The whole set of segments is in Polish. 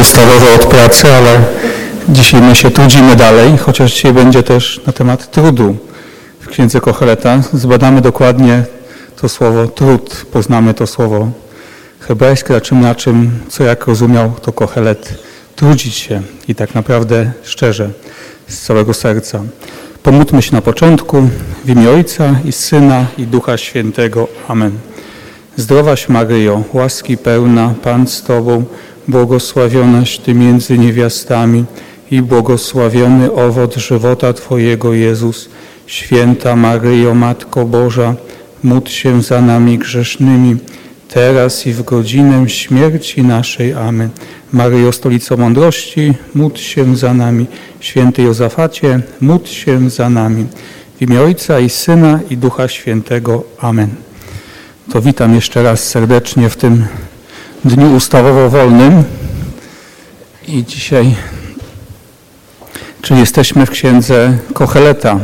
ustawowo od pracy, ale dzisiaj my się trudzimy dalej, chociaż dzisiaj będzie też na temat trudu w Księdze Kocheleta. Zbadamy dokładnie to słowo trud, poznamy to słowo hebrajskie, na czym, na czym, co jak rozumiał to Kochelet, trudzić się i tak naprawdę szczerze, z całego serca. Pomódlmy się na początku w imię Ojca i Syna i Ducha Świętego. Amen. Zdrowaś Maryjo, łaski pełna, Pan z Tobą, błogosławionaś Ty między niewiastami i błogosławiony owoc żywota Twojego Jezus. Święta Maryjo, Matko Boża, módl się za nami grzesznymi, teraz i w godzinę śmierci naszej. Amen. Maryjo, Stolico Mądrości, módl się za nami. Święty Jozafacie, módl się za nami. W imię Ojca i Syna i Ducha Świętego. Amen. To witam jeszcze raz serdecznie w tym dniu ustawowo wolnym. I dzisiaj, czy jesteśmy w księdze Kocheleta.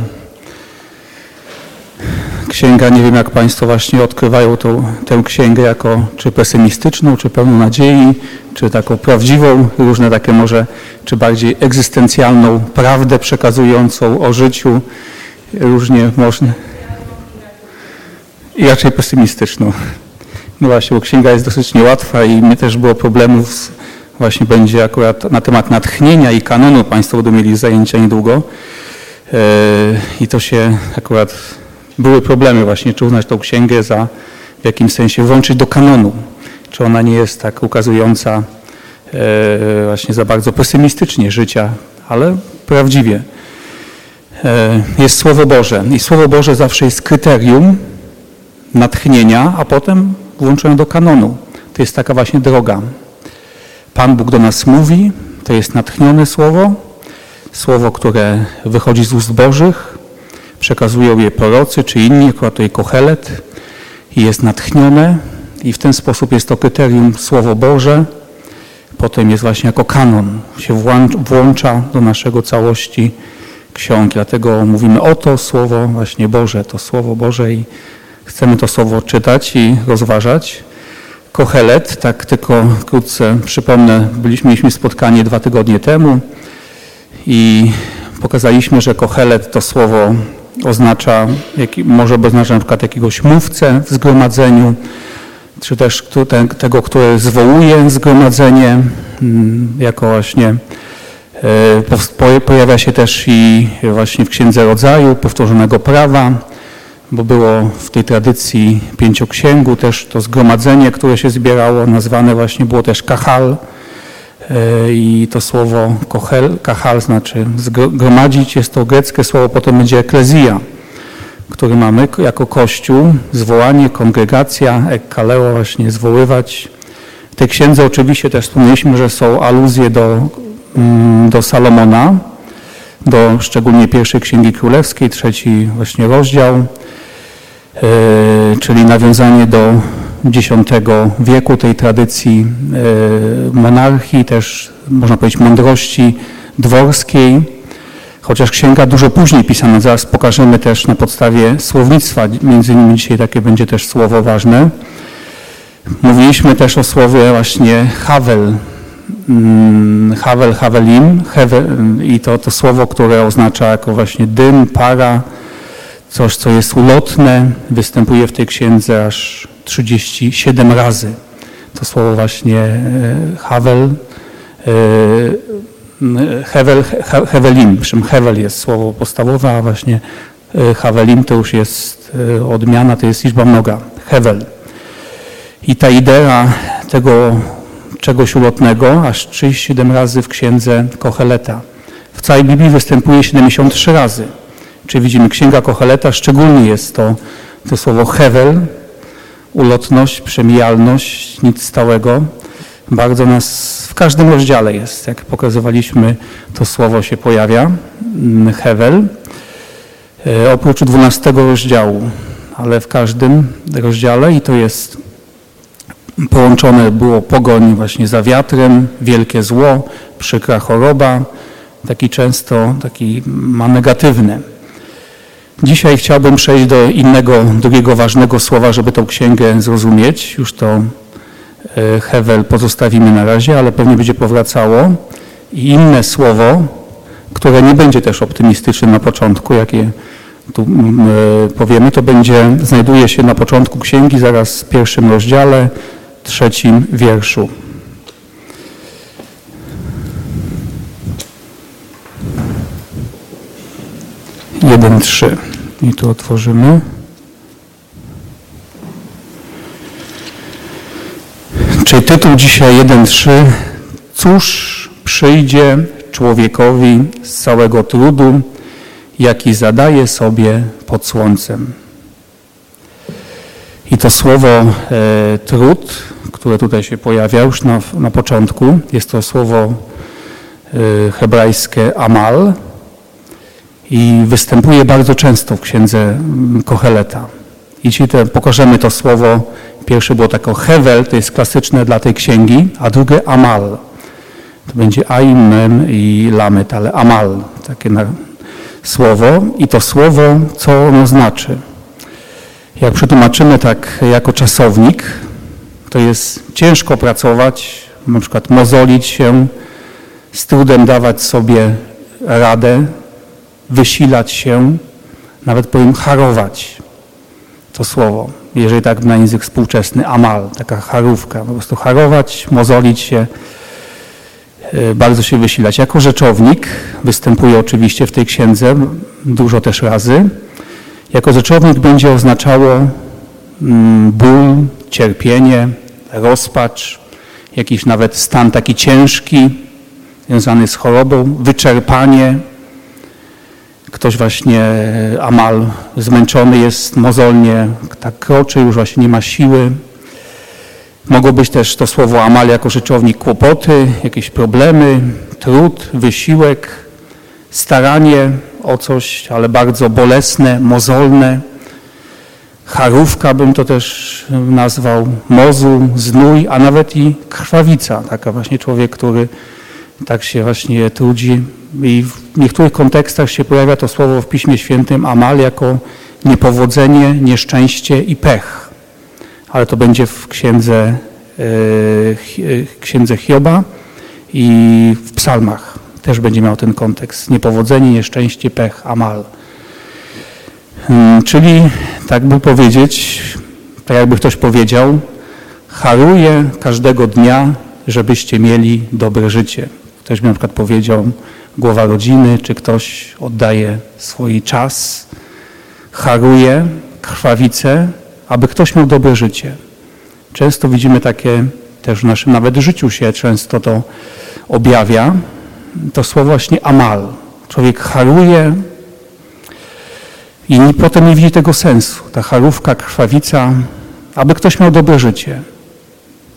Księga, nie wiem jak Państwo właśnie odkrywają tą, tę księgę jako czy pesymistyczną, czy pełną nadziei, czy taką prawdziwą, różne takie może, czy bardziej egzystencjalną prawdę przekazującą o życiu, różnie można. I raczej pesymistyczną. No właśnie, bo księga jest dosyć niełatwa i mnie też było problemów z, właśnie będzie akurat na temat natchnienia i kanonu. Państwo będą mieli zajęcia niedługo. Yy, I to się akurat były problemy właśnie, czy uznać tą księgę za w jakimś sensie włączyć do kanonu. Czy ona nie jest tak ukazująca yy, właśnie za bardzo pesymistycznie życia, ale prawdziwie. Yy, jest Słowo Boże i Słowo Boże zawsze jest kryterium natchnienia, a potem włączone do kanonu. To jest taka właśnie droga. Pan Bóg do nas mówi, to jest natchnione słowo, słowo, które wychodzi z ust Bożych, przekazują je prorocy czy inni, akurat tutaj Kochelet i jest natchnione i w ten sposób jest to kryterium Słowo Boże, potem jest właśnie jako kanon, się włącza do naszego całości ksiąg. Dlatego mówimy o to Słowo właśnie Boże, to Słowo Boże i chcemy to słowo czytać i rozważać. Kochelet, tak tylko wkrótce przypomnę, byliśmy, mieliśmy spotkanie dwa tygodnie temu i pokazaliśmy, że kochelet to słowo oznacza, może oznaczać na przykład jakiegoś mówcę w zgromadzeniu, czy też tego, który zwołuje zgromadzenie, mm, jako właśnie e, pojawia się też i właśnie w Księdze Rodzaju powtórzonego prawa, bo było w tej tradycji pięcioksięgu też to zgromadzenie, które się zbierało, nazwane właśnie było też kahal e, i to słowo kohel, kahal znaczy zgromadzić, jest to greckie słowo, potem będzie eklezja, który mamy jako kościół, zwołanie, kongregacja, ekkaleo właśnie zwoływać. W tej księdze oczywiście też wspomnieliśmy, że są aluzje do, mm, do Salomona, do szczególnie pierwszej Księgi Królewskiej, trzeci właśnie rozdział, czyli nawiązanie do X wieku tej tradycji e, monarchii, też można powiedzieć mądrości dworskiej, chociaż księga dużo później pisana, zaraz pokażemy też na podstawie słownictwa, między innymi dzisiaj takie będzie też słowo ważne. Mówiliśmy też o słowie właśnie Havel, mm, Havel, Havelim i to, to słowo, które oznacza jako właśnie dym, para, Coś, co jest ulotne, występuje w tej księdze aż 37 razy. To słowo właśnie e, Havel, e, Hevel, Hevelim, przy Hevel jest słowo podstawowe, a właśnie e, Havelim to już jest odmiana, to jest liczba mnoga, Hevel. I ta idea tego czegoś ulotnego aż 37 razy w księdze Kocheleta. W całej Biblii występuje 73 razy. Czy widzimy Księga Kocheleta, szczególnie jest to, to słowo hewel, ulotność, przemijalność, nic stałego. Bardzo nas w każdym rozdziale jest, jak pokazywaliśmy, to słowo się pojawia, mm, hewel, e, oprócz 12 rozdziału, ale w każdym rozdziale i to jest połączone było pogoń właśnie za wiatrem, wielkie zło, przykra choroba, taki często, taki ma negatywny. Dzisiaj chciałbym przejść do innego, drugiego ważnego słowa, żeby tą księgę zrozumieć. Już to e, Hewel pozostawimy na razie, ale pewnie będzie powracało. I inne słowo, które nie będzie też optymistyczne na początku, jakie tu e, powiemy, to będzie, znajduje się na początku księgi, zaraz w pierwszym rozdziale, trzecim wierszu. Jeden, trzy. I tu otworzymy. Czyli tytuł dzisiaj 1.3. Cóż przyjdzie człowiekowi z całego trudu, jaki zadaje sobie pod słońcem. I to słowo e, trud, które tutaj się pojawia już na, na początku, jest to słowo e, hebrajskie amal i występuje bardzo często w księdze mm, Kocheleta. I dzisiaj pokażemy to słowo. Pierwsze było tako hevel, to jest klasyczne dla tej księgi, a drugie amal. To będzie aim, mem i lamet, ale amal, takie na, słowo. I to słowo, co ono znaczy? Jak przetłumaczymy tak jako czasownik, to jest ciężko pracować, na przykład mozolić się, z trudem dawać sobie radę, wysilać się, nawet powiem harować to słowo, jeżeli tak na język współczesny, amal, taka charówka, po prostu harować, mozolić się, e, bardzo się wysilać. Jako rzeczownik występuje oczywiście w tej księdze dużo też razy. Jako rzeczownik będzie oznaczało mm, ból, cierpienie, rozpacz, jakiś nawet stan taki ciężki, związany z chorobą, wyczerpanie, ktoś właśnie e, amal zmęczony jest mozolnie, tak kroczy, już właśnie nie ma siły. Mogło być też to słowo amal jako rzeczownik kłopoty, jakieś problemy, trud, wysiłek, staranie o coś, ale bardzo bolesne, mozolne. Charówka bym to też nazwał, mozu, znój, a nawet i krwawica. Taka właśnie człowiek, który tak się właśnie trudzi. I w niektórych kontekstach się pojawia to słowo w Piśmie Świętym amal jako niepowodzenie, nieszczęście i pech. Ale to będzie w księdze, e, księdze Hioba i w psalmach też będzie miał ten kontekst. Niepowodzenie, nieszczęście, pech, amal. Hmm, czyli, tak by powiedzieć, tak jakby ktoś powiedział, haruję każdego dnia, żebyście mieli dobre życie. Ktoś by na przykład powiedział, głowa rodziny, czy ktoś oddaje swój czas, haruje, krwawice, aby ktoś miał dobre życie. Często widzimy takie, też w naszym nawet życiu się często to objawia, to słowo właśnie amal. Człowiek haruje i potem nie widzi tego sensu. Ta harówka, krwawica, aby ktoś miał dobre życie.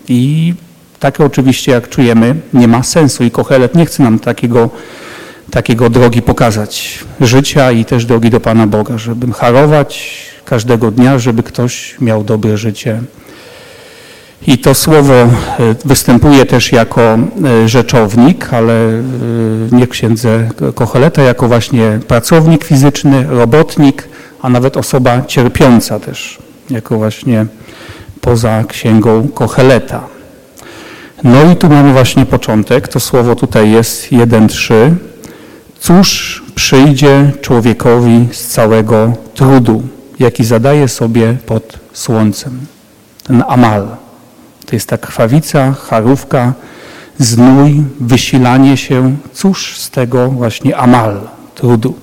I takie oczywiście, jak czujemy, nie ma sensu i Kochelet nie chce nam takiego, takiego drogi pokazać życia i też drogi do Pana Boga, żeby harować każdego dnia, żeby ktoś miał dobre życie. I to słowo e, występuje też jako e, rzeczownik, ale e, nie księdze Kocheleta, jako właśnie pracownik fizyczny, robotnik, a nawet osoba cierpiąca też, jako właśnie poza księgą Kocheleta. No i tu mamy właśnie początek, to słowo tutaj jest 1-3. Cóż przyjdzie człowiekowi z całego trudu, jaki zadaje sobie pod słońcem? Ten amal. To jest ta krwawica, charówka, znój, wysilanie się. Cóż z tego właśnie amal, trudu?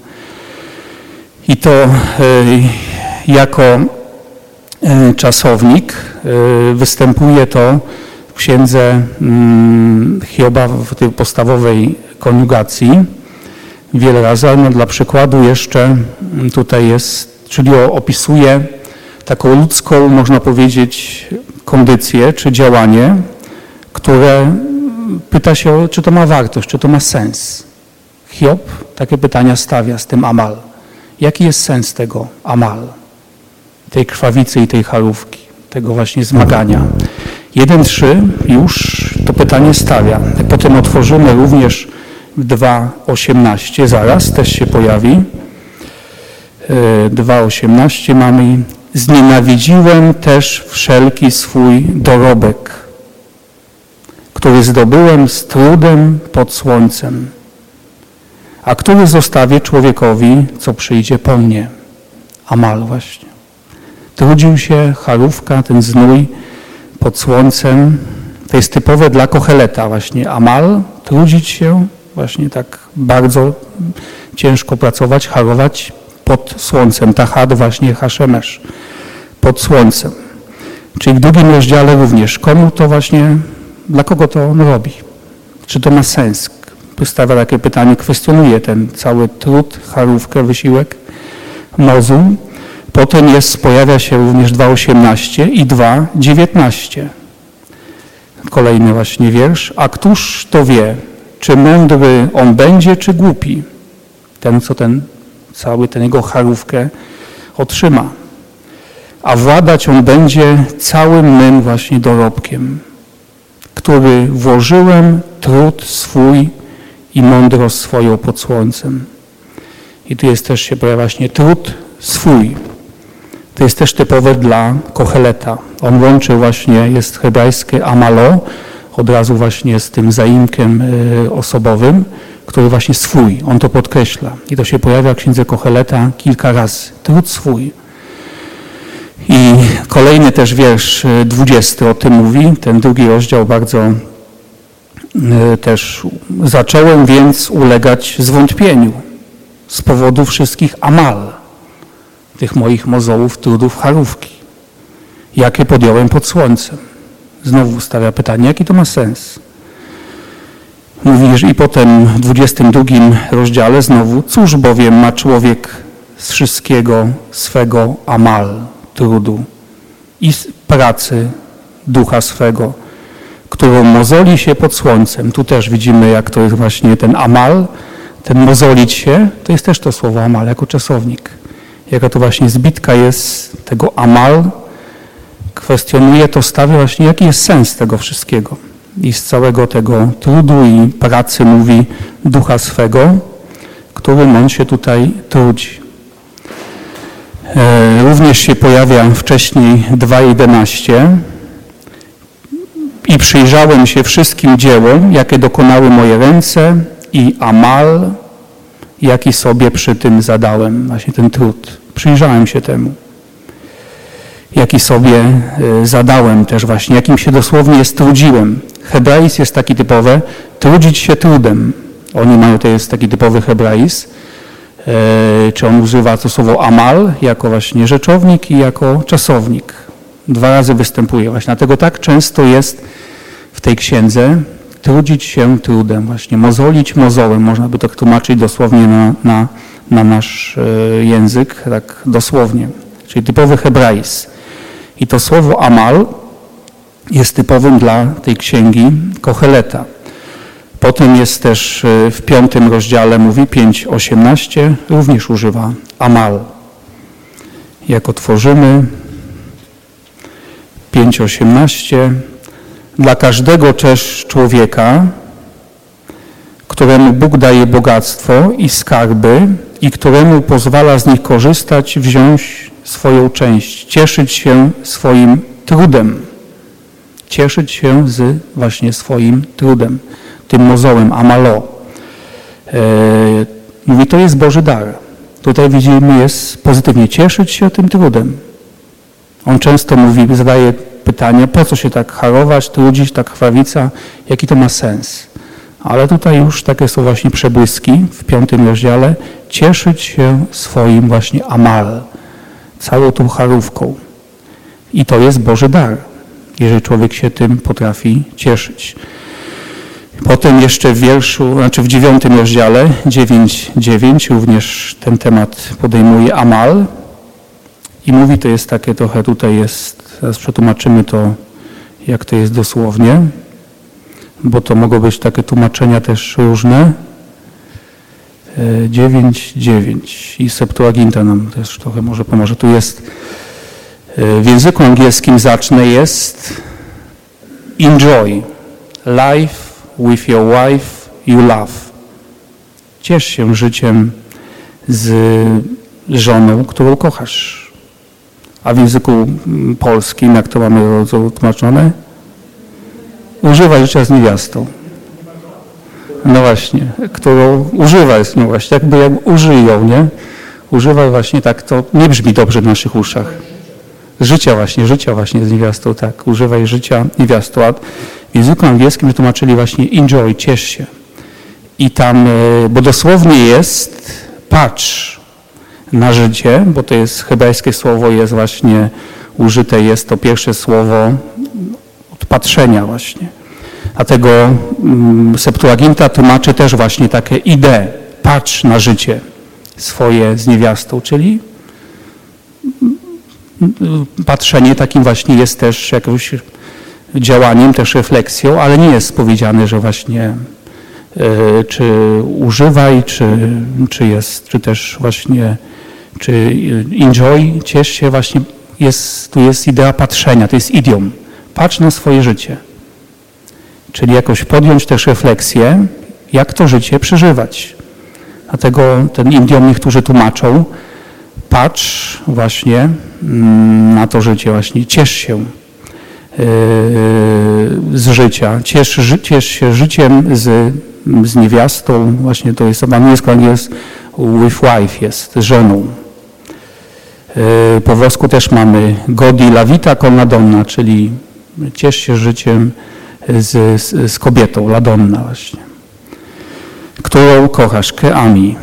I to y, jako y, czasownik y, występuje to w księdze mm, Hioba w tej podstawowej koniugacji wiele razy, ale no dla przykładu jeszcze tutaj jest, czyli opisuje taką ludzką, można powiedzieć, kondycję czy działanie, które pyta się, czy to ma wartość, czy to ma sens. Hiob takie pytania stawia z tym amal. Jaki jest sens tego amal, tej krwawicy i tej charówki, tego właśnie zmagania? 1.3 już to pytanie stawia. Potem otworzymy również 2.18, zaraz też się pojawi. 2.18 e, mamy Znienawidziłem też wszelki swój dorobek. który zdobyłem z trudem pod słońcem, a który zostawię człowiekowi, co przyjdzie po mnie. Amal właśnie. Trudził się charówka, ten znój pod słońcem. To jest typowe dla Kocheleta właśnie. Amal, trudzić się, właśnie tak bardzo ciężko pracować, harować pod słońcem. Tahad właśnie Haszemesz, pod słońcem. Czyli w drugim rozdziale również. Komu to właśnie, dla kogo to on robi? Czy to ma sens? Postawia takie pytanie, kwestionuje ten cały trud, charówkę, wysiłek, mozu. Potem jest, pojawia się również 2.18 i 2.19. Kolejny właśnie wiersz. A któż to wie, czy mądry on będzie, czy głupi? Ten, co ten cały ten jego charówkę otrzyma. A władać on będzie całym mym właśnie dorobkiem, który włożyłem trud swój i mądrość swoją pod słońcem. I tu jest też się pojawia właśnie trud swój. To jest też typowe dla Kocheleta. On łączy właśnie, jest hebrajskie amalo, od razu właśnie z tym zaimkiem e, osobowym, który właśnie swój, on to podkreśla. I to się pojawia w księdze Kocheleta kilka razy. Trud swój. I kolejny też wiersz, 20 e, o tym mówi, ten drugi rozdział bardzo e, też zacząłem więc ulegać zwątpieniu z powodu wszystkich amal, tych moich mozołów, trudów, charówki, jakie podjąłem pod słońcem. Znowu stawia pytanie, jaki to ma sens? Mówi, i potem w 22 rozdziale znowu, cóż bowiem ma człowiek z wszystkiego swego amal, trudu i pracy ducha swego, którą mozoli się pod słońcem. Tu też widzimy, jak to jest właśnie ten amal, ten mozolić się, to jest też to słowo amal, jako czasownik. Jaka to właśnie zbitka jest tego amal, kwestionuje to, stawia właśnie, jaki jest sens tego wszystkiego. I z całego tego trudu i pracy mówi ducha swego, którym on się tutaj trudzi. E, również się pojawia wcześniej 2.11 i przyjrzałem się wszystkim dziełom, jakie dokonały moje ręce i amal, jaki sobie przy tym zadałem, właśnie ten trud. Przyjrzałem się temu jaki sobie e, zadałem też właśnie, jakim się dosłownie strudziłem. Hebraizm jest taki typowy, trudzić się trudem. Oni mają, to jest taki typowy hebraizm. E, czy on używa to słowo amal jako właśnie rzeczownik i jako czasownik. Dwa razy występuje właśnie. Dlatego tak często jest w tej księdze trudzić się trudem, właśnie mozolić mozołem, można by to tłumaczyć dosłownie na, na, na nasz e, język, tak dosłownie, czyli typowy hebraizm. I to słowo amal jest typowym dla tej księgi Kocheleta. Potem jest też e, w piątym rozdziale, mówi 5.18, również używa amal. Jak otworzymy 5.18, dla każdego też człowieka, któremu Bóg daje bogactwo i skarby i któremu pozwala z nich korzystać, wziąć swoją część, cieszyć się swoim trudem. Cieszyć się z właśnie swoim trudem, tym mozołem, amalo. E, mówi, to jest Boży dar. Tutaj widzimy, jest pozytywnie cieszyć się tym trudem. On często mówi, zadaje pytanie, po co się tak harować, trudzić, tak chwawica, jaki to ma sens. Ale tutaj już takie są właśnie przebłyski w piątym rozdziale. Cieszyć się swoim właśnie amal, całą tą charówką. I to jest Boży dar, jeżeli człowiek się tym potrafi cieszyć. Potem jeszcze w wierszu, znaczy w dziewiątym rozdziale, 9.9, również ten temat podejmuje Amal i mówi, to jest takie trochę, tutaj jest, teraz przetłumaczymy to, jak to jest dosłownie, bo to mogą być takie tłumaczenia też różne. 9.9 i Septuaginta nam też trochę może pomoże. Tu jest e, w języku angielskim zacznę jest enjoy life with your wife you love. Ciesz się życiem z żoną, którą kochasz. A w języku polskim, jak to mamy tłumaczone? Używaj życia z niewiastą. No właśnie, którą używaj, no właśnie, jakby jak użyją, nie? Używaj właśnie tak, to nie brzmi dobrze w naszych uszach. Życia właśnie, życia właśnie z niewiastą, tak. Używaj życia niewiastą. W języku angielskim tłumaczyli właśnie enjoy, ciesz się. I tam, e, bo dosłownie jest patrz na życie, bo to jest hebrajskie słowo, jest właśnie użyte, jest to pierwsze słowo od patrzenia właśnie. Dlatego mm, Septuaginta tłumaczy też właśnie takie idee, patrz na życie swoje z niewiastą, czyli mm, patrzenie takim właśnie jest też jakimś działaniem, też refleksją, ale nie jest powiedziane, że właśnie e, czy używaj, czy, czy jest, czy też właśnie, czy enjoy, ciesz się właśnie, jest, tu jest idea patrzenia, to jest idiom. Patrz na swoje życie. Czyli jakoś podjąć też refleksję, jak to życie przeżywać. Dlatego ten idiom niektórzy tłumaczą, patrz właśnie mm, na to życie, właśnie ciesz się yy, z życia, ciesz, ciesz się życiem z, z niewiastą, właśnie to jest, angielsko jest with wife, jest żoną. Yy, po włosku też mamy godi la vita con la donna, czyli ciesz się życiem z, z, z kobietą, ladonna właśnie, którą kochasz, keami.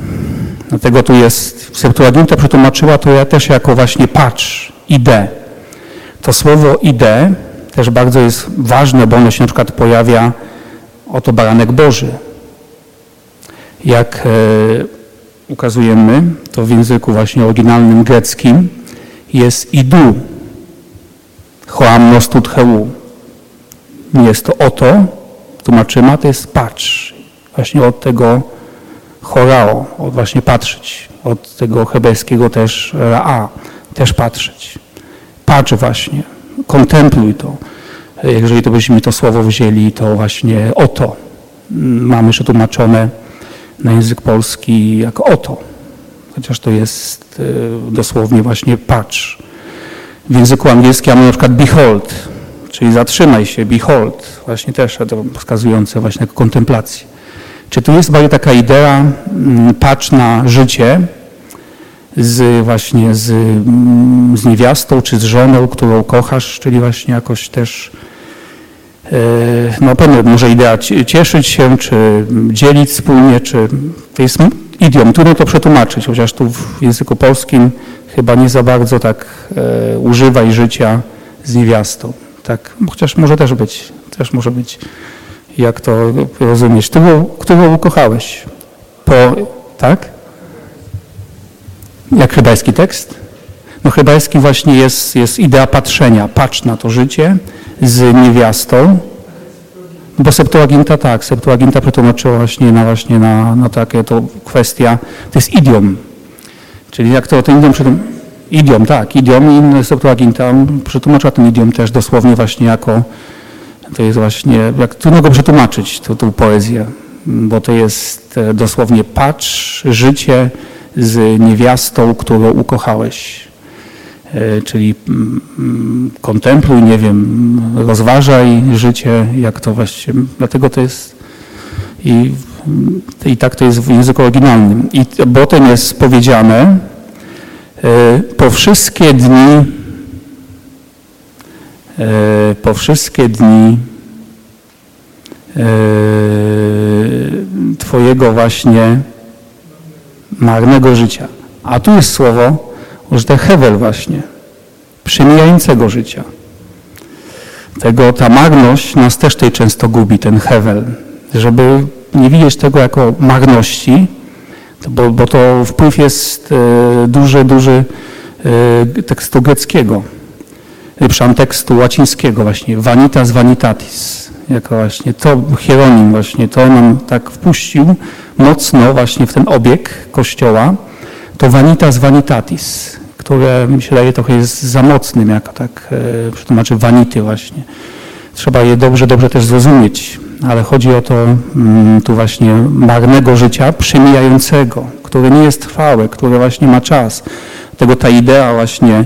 Dlatego tu jest, Septuaginta przetłumaczyła to ja też jako właśnie patrz, ide. To słowo ide też bardzo jest ważne, bo ono się na przykład pojawia, oto baranek Boży. Jak e, ukazujemy, to w języku właśnie oryginalnym greckim jest idu, choam nostut heu. Nie jest to oto, tłumaczyma, to jest patrz. Właśnie od tego chorao, od właśnie patrzeć. Od tego hebrajskiego też ra, też patrzeć. Patrz właśnie, kontempluj to. Jeżeli to byśmy to słowo wzięli, to właśnie oto. Mamy przetłumaczone na język polski jako oto. Chociaż to jest e, dosłownie właśnie patrz. W języku angielskim mamy na przykład behold, czyli zatrzymaj się, behold, właśnie też to wskazujące właśnie kontemplację. Czy tu jest bardziej taka idea, mm, patrz na życie z właśnie z, mm, z niewiastą czy z żoną, którą kochasz, czyli właśnie jakoś też e, no pewnie może idea cieszyć się, czy dzielić wspólnie, czy to jest idiom, trudno to przetłumaczyć, chociaż tu w języku polskim chyba nie za bardzo tak e, używaj życia z niewiastą. Tak, chociaż może też być, też może być, jak to rozumiesz. Którą, którą ukochałeś? Po, tak? Jak hebrajski tekst? No hebrajski właśnie jest, jest idea patrzenia. Patrz na to życie z niewiastą. Bo Septuaginta tak, Septuaginta przetłumaczyła właśnie na, właśnie na, na takie to kwestia, to jest idiom. Czyli jak to ten idiom przetłumaczył, Idiom, tak, idiom i Septuaginta przetłumaczyła ten idiom też dosłownie właśnie jako, to jest właśnie, jak trudno go przetłumaczyć, tą, tą poezję, bo to jest e, dosłownie patrz życie z niewiastą, którą ukochałeś. E, czyli mm, mm, kontempluj, nie wiem, rozważaj życie, jak to właściwie, dlatego to jest i, i tak to jest w języku oryginalnym. I potem jest powiedziane, po wszystkie dni, e, po wszystkie dni e, Twojego właśnie marnego życia. A tu jest słowo użyte hewel właśnie, przemijającego życia. Tego, ta marność nas też tutaj często gubi, ten hewel. Żeby nie widzieć tego jako marności, bo, bo to wpływ jest e, duży, duży e, tekstu greckiego, przepraszam, tekstu łacińskiego właśnie, vanitas vanitatis, jako właśnie to hieronim właśnie, to nam tak wpuścił mocno właśnie w ten obieg Kościoła, to vanitas vanitatis, które mi się daje trochę jest za mocnym, jako tak e, przetłumaczy vanity właśnie. Trzeba je dobrze, dobrze też zrozumieć ale chodzi o to mm, tu właśnie marnego życia, przemijającego, które nie jest trwałe, które właśnie ma czas. Tego ta idea właśnie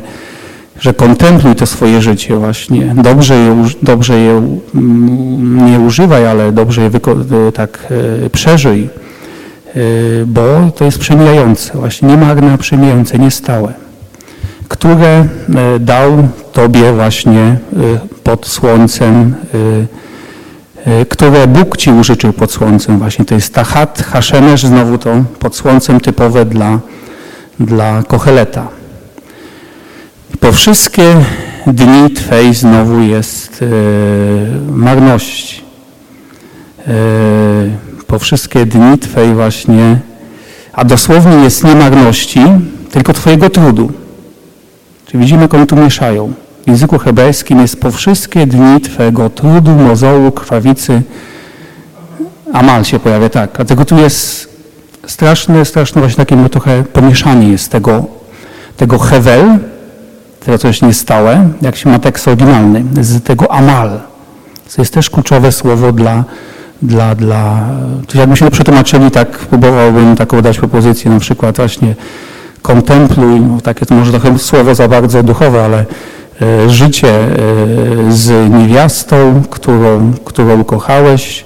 że kontempluj to swoje życie właśnie. Dobrze je, dobrze je mm, nie używaj, ale dobrze je tak e, przeżyj, e, bo to jest przemijające, właśnie niemarne, przemijające, niestałe, które e, dał Tobie właśnie pod słońcem, które Bóg Ci użyczył pod słońcem właśnie. To jest Tahat, Haszemesz, znowu to pod słońcem typowe dla, dla Kocheleta. Po wszystkie dni Twej znowu jest e, marności. E, po wszystkie dni Twej właśnie, a dosłownie jest nie marności, tylko Twojego trudu. Czyli widzimy, jak oni tu mieszają. W języku hebrajskim jest po wszystkie dni Twego trudu, mozołu, krwawicy. Amal się pojawia, tak. Dlatego tu jest straszne, straszne właśnie takie no, trochę pomieszanie jest tego, tego hewel, tego coś niestałe, jak się ma tekst oryginalny, z tego amal. To jest też kluczowe słowo dla, dla, dla to jakbyśmy przetłumaczyli, tak próbowałbym taką dać propozycję, na przykład właśnie kontempluj, no takie to może trochę słowo za bardzo duchowe, ale życie e, z niewiastą, którą, którą kochałeś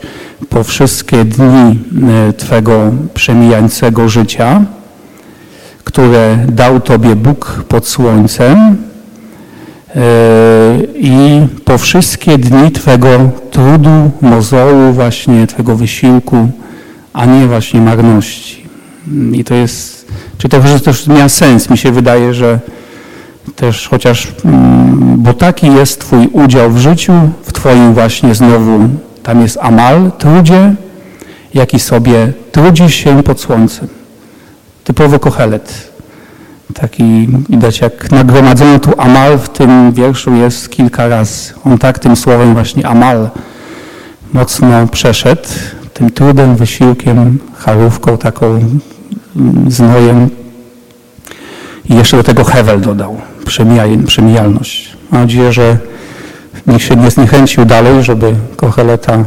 po wszystkie dni e, Twego przemijającego życia, które dał Tobie Bóg pod słońcem e, i po wszystkie dni Twego trudu, mozołu, właśnie Twego wysiłku, a nie właśnie marności. I to jest, czy to też miał sens. Mi się wydaje, że też chociaż, mm, bo taki jest Twój udział w życiu, w Twoim właśnie znowu, tam jest amal, trudzie, jaki sobie trudzisz się pod słońcem typowy kochelet. Taki widać, jak nagromadzono tu amal w tym wierszu jest kilka razy. On tak tym słowem właśnie amal mocno przeszedł, tym trudem, wysiłkiem, charówką, taką znojem. I jeszcze do tego Hewel dodał, przemijalność. Mam nadzieję, że nikt się nie zniechęcił dalej, żeby Kocheleta y,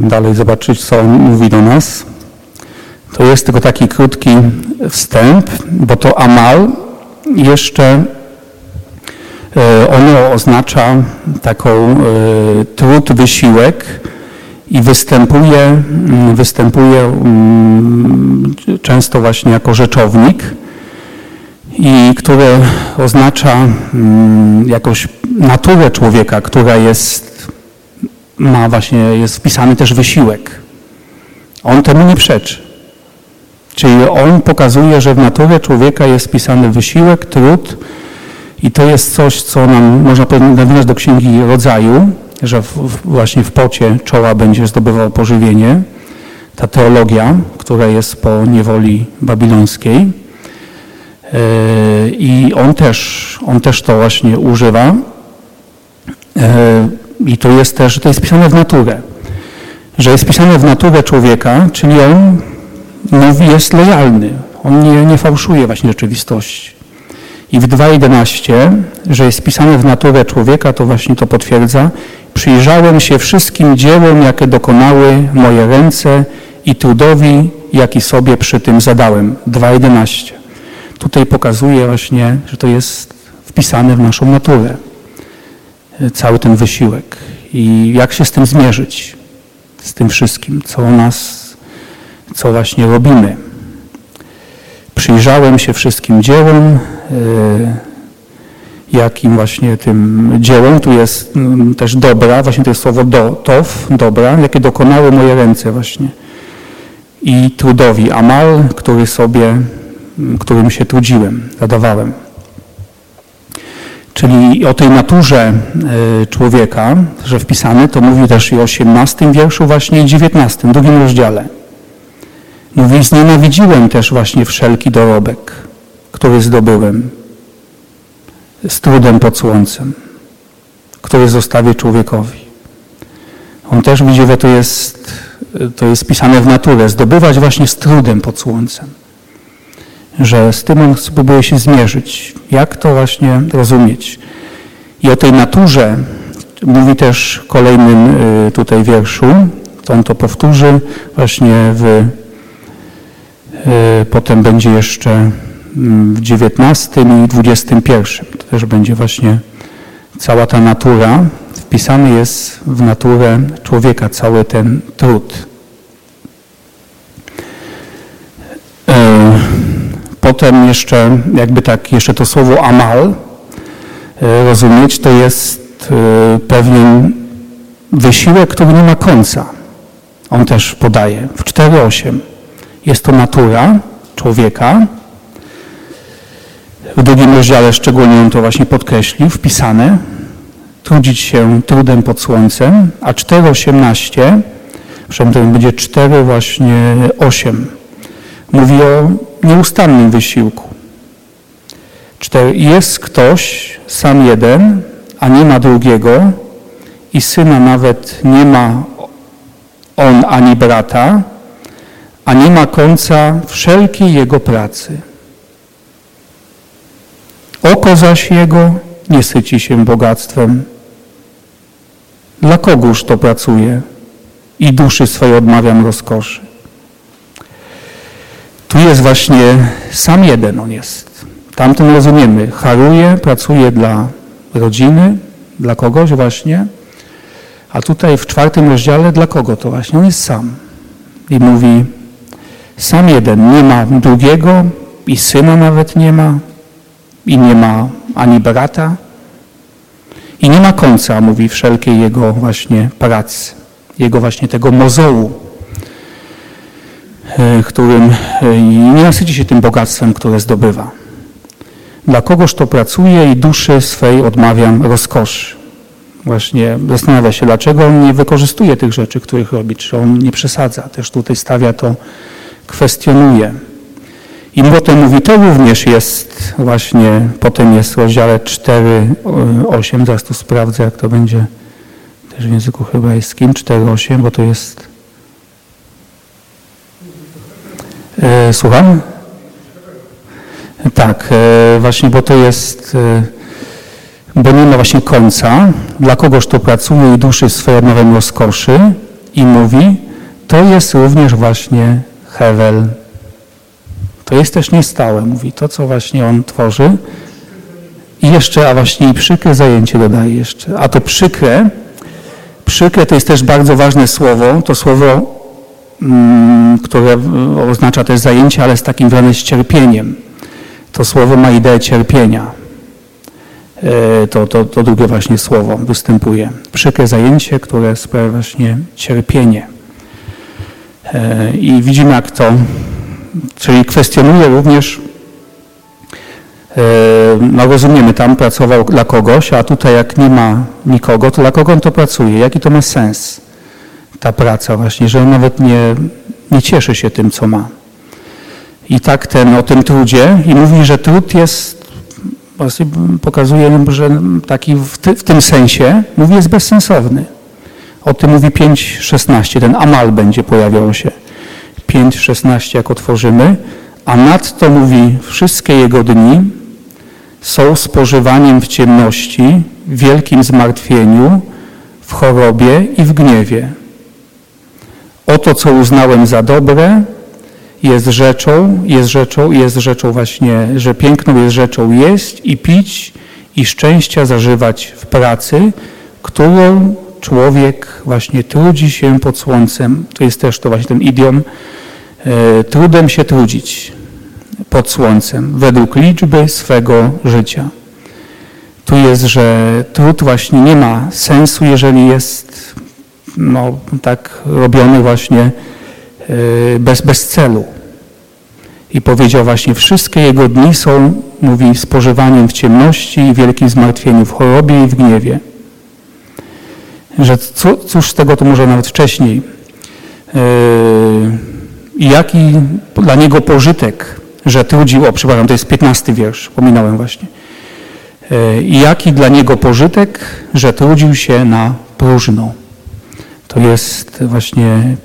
dalej zobaczyć, co on mówi do nas. To jest tylko taki krótki wstęp, bo to amal jeszcze e, ono oznacza taką e, trud, wysiłek i występuje, występuje mm, często właśnie jako rzeczownik i które oznacza mm, jakąś naturę człowieka, która jest, ma właśnie, jest wpisany też wysiłek. On temu nie przeczy. Czyli on pokazuje, że w naturze człowieka jest wpisany wysiłek, trud i to jest coś, co nam można nawiązać do Księgi Rodzaju, że w, właśnie w pocie czoła będzie zdobywał pożywienie. Ta teologia, która jest po niewoli babilońskiej. E, I on też, on też to właśnie używa. E, I to jest też, to jest pisane w naturę. Że jest pisane w naturę człowieka, czyli on mówi, jest lojalny. On nie, nie fałszuje właśnie rzeczywistości. I w 2.11, że jest pisane w naturę człowieka, to właśnie to potwierdza. Przyjrzałem się wszystkim dziełom, jakie dokonały moje ręce i trudowi, jaki sobie przy tym zadałem. 2.11. Tutaj pokazuje właśnie, że to jest wpisane w naszą naturę. Cały ten wysiłek. I jak się z tym zmierzyć? Z tym wszystkim, co nas co właśnie robimy. Przyjrzałem się wszystkim dziełom, e, jakim właśnie tym dziełem, tu jest mm, też dobra, właśnie to jest słowo do, tof, dobra, jakie dokonały moje ręce właśnie. I trudowi amal, który sobie, którym się trudziłem, zadawałem. Czyli o tej naturze e, człowieka, że wpisany, to mówi też i o 18 wierszu właśnie i 19, drugim rozdziale. Mówi, znienawidziłem też właśnie wszelki dorobek, który zdobyłem z trudem pod słońcem, który zostawię człowiekowi. On też widzi, że to jest, to jest pisane w naturę, zdobywać właśnie z trudem pod słońcem. Że z tym on próbuje się zmierzyć. Jak to właśnie rozumieć? I o tej naturze mówi też w kolejnym y, tutaj wierszu, to on to powtórzy właśnie w E, potem będzie jeszcze w XIX i XXI. To też będzie właśnie cała ta natura. Wpisany jest w naturę człowieka cały ten trud. Potem jeszcze, jakby tak, jeszcze to słowo amal e, rozumieć, to jest e, pewien wysiłek, który nie ma końca. On też podaje w 4.8. Jest to natura człowieka. W drugim rozdziale szczególnie on to właśnie podkreślił, wpisane. Trudzić się trudem pod słońcem, a 4.18, przynajmniej będzie 4 właśnie 8, mówi o nieustannym wysiłku. 4. Jest ktoś, sam jeden, a nie ma drugiego i syna nawet nie ma on ani brata, a nie ma końca wszelkiej jego pracy. Oko zaś jego nie syci się bogactwem. Dla kogóż to pracuje i duszy swojej odmawiam rozkoszy. Tu jest właśnie sam jeden on jest. Tamten rozumiemy, haruje, pracuje dla rodziny, dla kogoś właśnie, a tutaj w czwartym rozdziale dla kogo to właśnie? On jest sam. I mówi, sam jeden, nie ma drugiego i syna nawet nie ma i nie ma ani brata i nie ma końca, mówi, wszelkiej jego właśnie pracy, jego właśnie tego mozołu, którym e, nie nasyci się tym bogactwem, które zdobywa. Dla kogoż to pracuje i duszy swej odmawiam rozkoszy. Właśnie zastanawia się, dlaczego on nie wykorzystuje tych rzeczy, których robi, czy on nie przesadza. Też tutaj stawia to, kwestionuje. I potem mówi, to również jest właśnie, potem jest w rozdziale 4, 8, zaraz tu sprawdzę, jak to będzie też w języku hebrajskim, 4, 8, bo to jest... E, słucham? Tak, e, właśnie, bo to jest, e, bo nie ma właśnie końca, dla kogoż to pracuje i duszy swoje odnowem rozkoszy i mówi, to jest również właśnie Hewel. To jest też niestałe, mówi, to co właśnie on tworzy. I jeszcze, a właśnie i przykre zajęcie dodaje jeszcze. A to przykre, przykre to jest też bardzo ważne słowo, to słowo, które oznacza też zajęcie, ale z takim wręcz cierpieniem. To słowo ma ideę cierpienia. E, to, to, to drugie właśnie słowo występuje. Przykre zajęcie, które sprawia właśnie cierpienie. E, I widzimy, jak to, czyli kwestionuje również, e, no rozumiemy, tam pracował dla kogoś, a tutaj jak nie ma nikogo, to dla kogo on to pracuje? Jaki to ma sens, ta praca właśnie, że on nawet nie, nie cieszy się tym, co ma. I tak ten o tym trudzie i mówi, że trud jest, pokazuje, że taki w, ty, w tym sensie, mówi, jest bezsensowny. O tym mówi 5.16, ten amal będzie pojawiał się. 5.16 jak otworzymy, a nadto mówi wszystkie jego dni są spożywaniem w ciemności, w wielkim zmartwieniu, w chorobie i w gniewie. Oto, co uznałem za dobre, jest rzeczą, jest rzeczą, jest rzeczą właśnie, że piękną jest rzeczą jeść i pić i szczęścia zażywać w pracy, którą człowiek właśnie trudzi się pod słońcem. To jest też to właśnie ten idiom, e, trudem się trudzić pod słońcem, według liczby swego życia. Tu jest, że trud właśnie nie ma sensu, jeżeli jest no, tak robiony właśnie e, bez, bez celu. I powiedział właśnie, wszystkie jego dni są, mówi, spożywaniem w ciemności i wielkim zmartwieniu, w chorobie i w gniewie że cóż z tego to może nawet wcześniej. I yy, jaki dla niego pożytek, że trudził, o przepraszam, to jest 15 wiersz, pominąłem właśnie. Yy, I jaki dla niego pożytek, że trudził się na próżno. To jest właśnie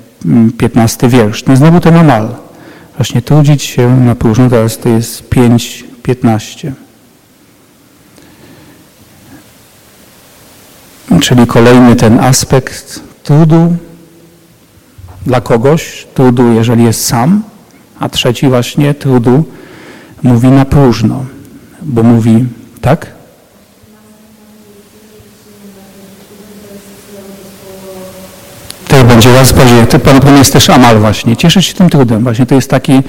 15 mm, wiersz. No znowu ten amal. Właśnie trudzić się na próżno, teraz to jest 5, 15. Czyli kolejny ten aspekt trudu dla kogoś, trudu, jeżeli jest sam, a trzeci właśnie trudu mówi na próżno, bo mówi, tak? To będzie. To Pan Pan jest też amal właśnie. Cieszyć się tym trudem. Właśnie to jest taki,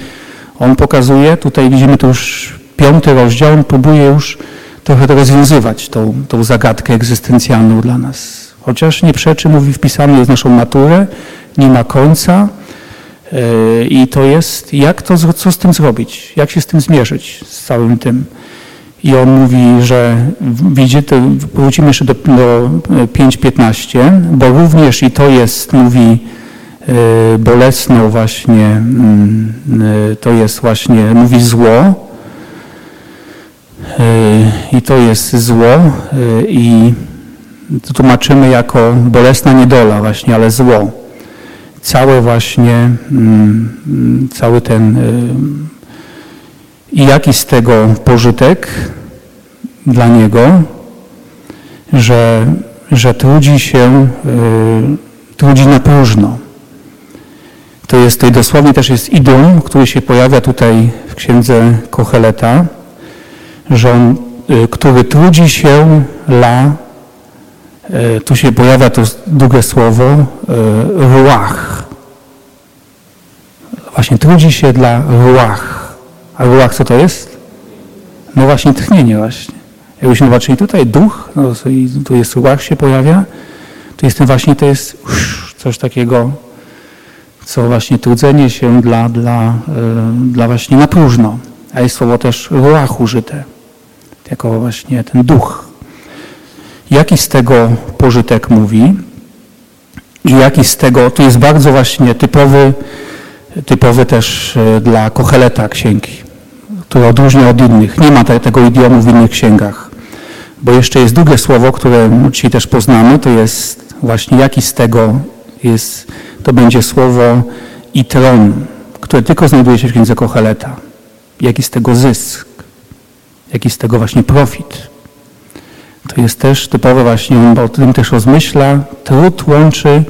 on pokazuje, tutaj widzimy to już piąty rozdział, on próbuje już trochę to rozwiązywać, tą, tą zagadkę egzystencjalną dla nas. Chociaż nie przeczy, mówi wpisany jest naszą naturę, nie ma końca yy, i to jest, jak to, co z tym zrobić, jak się z tym zmierzyć, z całym tym. I on mówi, że widzi, to wrócimy jeszcze do, do 5.15, bo również i to jest, mówi, yy, bolesną właśnie, yy, to jest właśnie, mówi zło, i to jest zło i to tłumaczymy jako bolesna niedola właśnie, ale zło. Całe właśnie, mm, cały ten i jaki z tego pożytek dla niego, że, że trudzi się, trudzi na próżno. To jest, tutaj dosłownie też jest idum, który się pojawia tutaj w księdze Kocheleta, że on, który trudzi się dla E, tu się pojawia to drugie słowo e, ruach. Właśnie trudzi się dla ruach. A ruach co to jest? No właśnie tchnienie właśnie. Jakbyśmy zobaczyli tutaj duch, no tu jest ruach się pojawia, to jest właśnie, to jest coś takiego, co właśnie trudzenie się dla, dla, e, dla właśnie na próżno. A jest słowo też ruach użyte, jako właśnie ten duch. Jaki z tego pożytek mówi i jaki z tego, to jest bardzo właśnie typowy, typowy też e, dla Kocheleta księgi, który odróżnia od innych. Nie ma tego idiomu w innych księgach. Bo jeszcze jest drugie słowo, które dzisiaj też poznamy, to jest właśnie jaki z tego jest, to będzie słowo itron, które tylko znajduje się w księdze Kocheleta. Jaki z tego zysk, jaki z tego właśnie profit. To jest też typowe właśnie, on o tym też rozmyśla. Trud łączy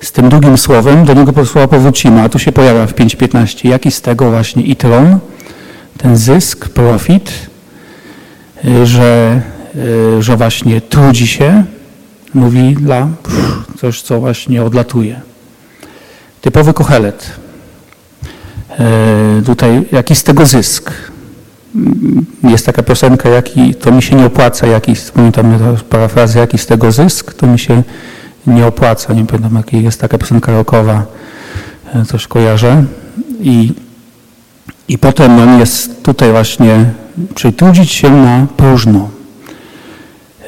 z tym drugim słowem, do niego słowa powrócimy, a tu się pojawia w 5.15. Jaki z tego właśnie i tron, ten zysk, profit, y, że, y, że właśnie trudzi się, mówi dla coś, co właśnie odlatuje. Typowy kochelet. Y, tutaj jaki z tego zysk? jest taka piosenka, jaki, to mi się nie opłaca, jaki, pamiętam parafrazę, jaki z tego zysk, to mi się nie opłaca. Nie pamiętam, jaki jest taka piosenka rockowa, e, coś kojarzę. I, i potem on jest tutaj właśnie, czyli trudzić się na próżno.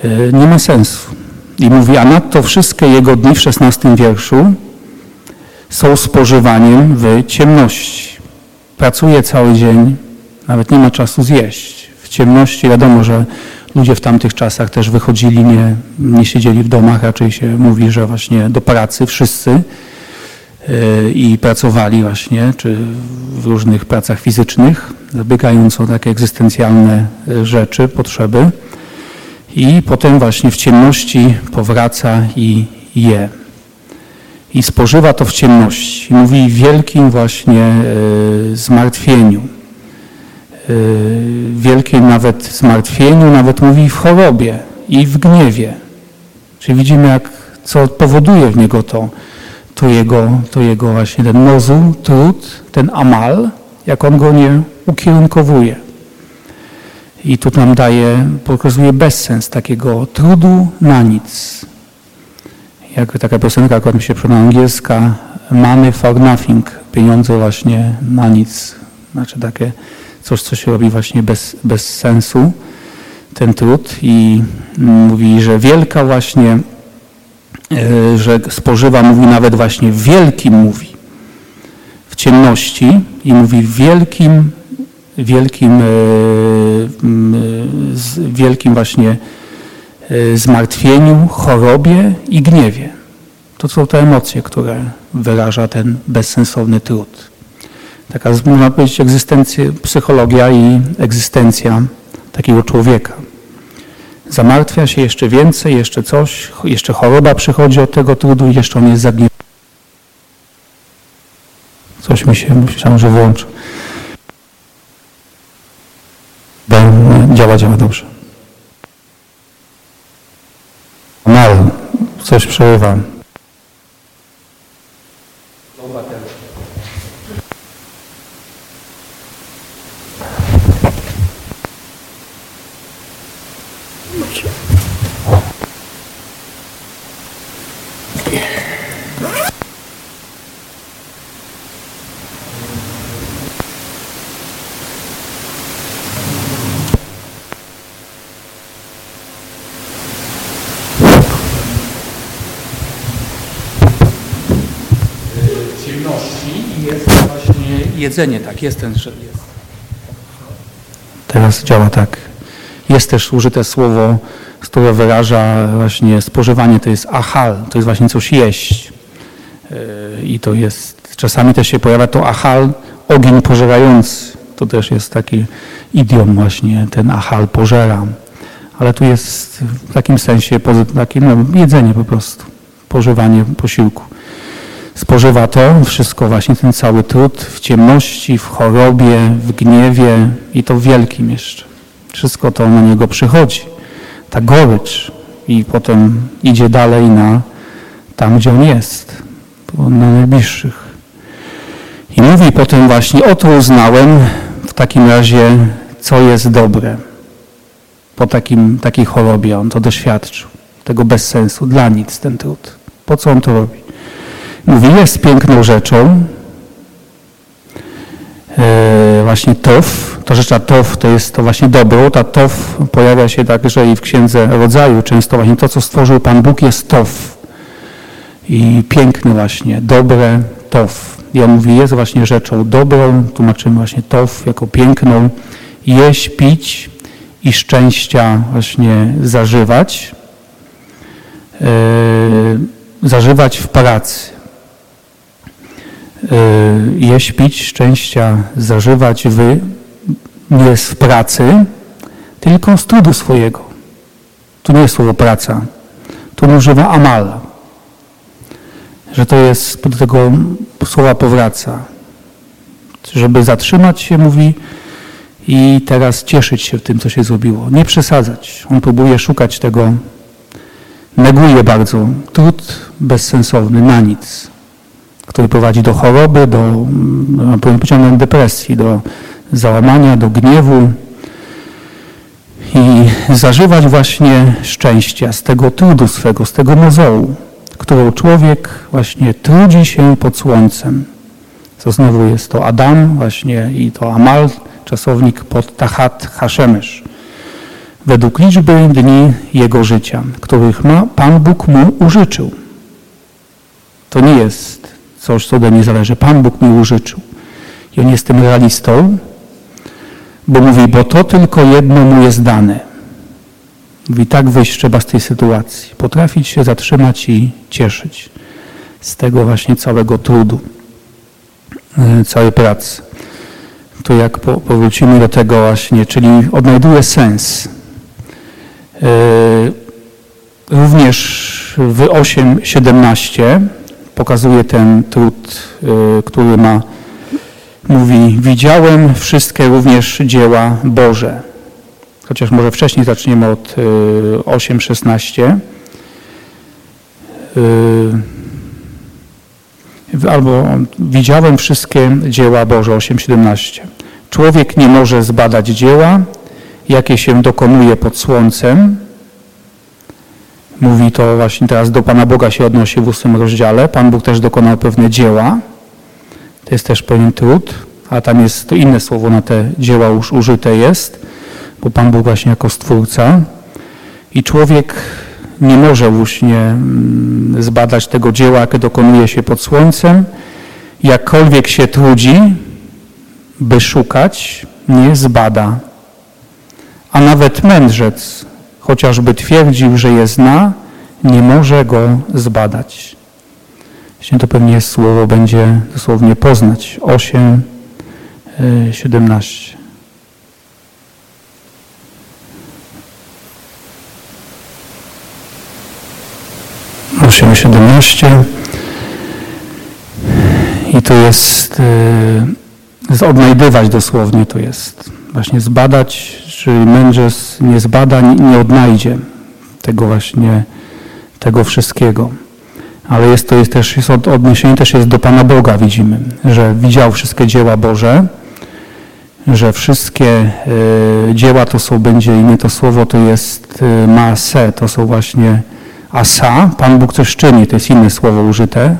E, nie ma sensu. I mówi, a nadto wszystkie jego dni w szesnastym wierszu są spożywaniem w ciemności. Pracuje cały dzień, nawet nie ma czasu zjeść. W ciemności wiadomo, że ludzie w tamtych czasach też wychodzili, nie, nie siedzieli w domach, raczej się mówi, że właśnie do pracy wszyscy i pracowali właśnie, czy w różnych pracach fizycznych, zabiegając o takie egzystencjalne e, rzeczy, potrzeby. I potem właśnie w ciemności powraca i je. I spożywa to w ciemności. Mówi wielkim właśnie yy, zmartwieniu. Y, wielkim nawet zmartwieniu, nawet mówi w chorobie i w gniewie. Czyli widzimy, jak, co powoduje w niego to, to jego, to jego właśnie ten mozu, trud, ten amal, jak on go nie ukierunkowuje. I tu nam daje, pokazuje bezsens takiego trudu na nic. Jak taka piosenka, akurat mi się przypomina angielska, money for nothing, pieniądze właśnie na nic. Znaczy takie coś, co się robi właśnie bez, bez sensu, ten trud i mówi, że wielka właśnie, że spożywa, mówi nawet właśnie wielkim mówi, w ciemności i mówi wielkim, wielkim, e, wielkim właśnie e, zmartwieniu, chorobie i gniewie. To są te emocje, które wyraża ten bezsensowny trud taka, można powiedzieć, egzystencja, psychologia i egzystencja takiego człowieka. Zamartwia się jeszcze więcej, jeszcze coś, jeszcze choroba przychodzi od tego trudu i jeszcze on jest zagniewany. Coś mi się, myślałem, że włączy. Działa, działa dobrze. Mal, coś przerywa. ciemności jedzenie, tak, jest ten, że jest. Teraz działa tak. Jest też użyte słowo, które wyraża właśnie spożywanie, to jest achal, to jest właśnie coś jeść. Yy, I to jest, czasami też się pojawia to achal, ogień pożerający. To też jest taki idiom właśnie, ten achal pożera. Ale tu jest w takim sensie takie no, jedzenie po prostu, pożywanie posiłku spożywa to wszystko, właśnie ten cały trud w ciemności, w chorobie, w gniewie i to w wielkim jeszcze. Wszystko to na niego przychodzi. Ta gorycz i potem idzie dalej na tam, gdzie on jest, na najbliższych. I mówi potem właśnie, oto uznałem w takim razie, co jest dobre. Po takim, takiej chorobie on to doświadczył. Tego bez sensu, dla nic ten trud. Po co on to robi? Mówi, jest piękną rzeczą. E, właśnie tof, to rzecza tof to jest to właśnie dobro. Ta tof pojawia się także i w Księdze Rodzaju. Często właśnie to, co stworzył Pan Bóg jest tof. I piękny właśnie, dobre tof. I on mówi, jest właśnie rzeczą dobrą, tłumaczymy właśnie tof jako piękną, jeść, pić i szczęścia właśnie zażywać. Yy, zażywać w pracy. Y, jeść, pić, szczęścia zażywać wy nie w pracy, tylko z trudu swojego. Tu nie jest słowo praca. Tu używa amala. Że to jest, do tego słowa powraca. Żeby zatrzymać się, mówi, i teraz cieszyć się tym, co się zrobiło. Nie przesadzać. On próbuje szukać tego, neguje bardzo trud bezsensowny na nic który prowadzi do choroby, do, mm, powiedziałbym, depresji, do załamania, do gniewu i zażywać właśnie szczęścia z tego trudu swego, z tego mozołu, którą człowiek właśnie trudzi się pod słońcem. Co znowu jest to Adam właśnie i to Amal, czasownik pod Tahat Haszemesz. Według liczby dni jego życia, których ma Pan Bóg mu użyczył. To nie jest coś, co ode mnie zależy. Pan Bóg mi użyczył. I on jest tym realistą, bo mówi, bo to tylko jedno mu jest dane. Mówi, tak wyjść trzeba z tej sytuacji. Potrafić się zatrzymać i cieszyć z tego właśnie całego trudu, e, całej pracy. To jak powrócimy do tego właśnie, czyli odnajduje sens. E, również w 8.17 pokazuje ten trud, y, który ma, mówi, widziałem wszystkie również dzieła Boże. Chociaż może wcześniej zaczniemy od 8.16. Y, albo widziałem wszystkie dzieła Boże, 8.17. Człowiek nie może zbadać dzieła, jakie się dokonuje pod słońcem, Mówi to właśnie teraz do Pana Boga się odnosi w ósmym rozdziale. Pan Bóg też dokonał pewne dzieła. To jest też pewien trud, a tam jest to inne słowo na te dzieła już użyte jest, bo Pan Bóg właśnie jako Stwórca. I człowiek nie może właśnie mm, zbadać tego dzieła, jakie dokonuje się pod słońcem. Jakkolwiek się trudzi, by szukać, nie zbada. A nawet mędrzec chociażby twierdził, że je zna, nie może go zbadać. Właśnie to pewnie słowo będzie dosłownie poznać. 8, 17. Osiem, siedemnaście. I to jest, y, odnajdywać dosłownie to jest. Właśnie zbadać, czyli mędrzec nie zbada, nie odnajdzie tego właśnie, tego wszystkiego. Ale jest to jest też, jest odniesienie też jest do Pana Boga, widzimy, że widział wszystkie dzieła Boże, że wszystkie y, dzieła to są, będzie inne to słowo, to jest y, maase, to są właśnie asa, Pan Bóg coś czyni, to jest inne słowo użyte,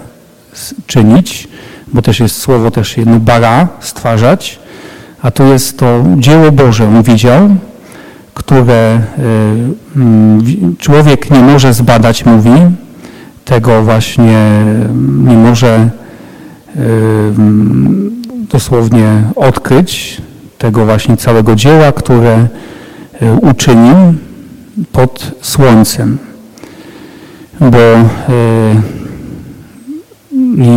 czynić, bo też jest słowo też jedno bara, stwarzać, a tu jest to dzieło Boże, on widział, które y, człowiek nie może zbadać, mówi, tego właśnie nie może dosłownie odkryć, tego właśnie całego dzieła, które uczynił pod słońcem. Bo i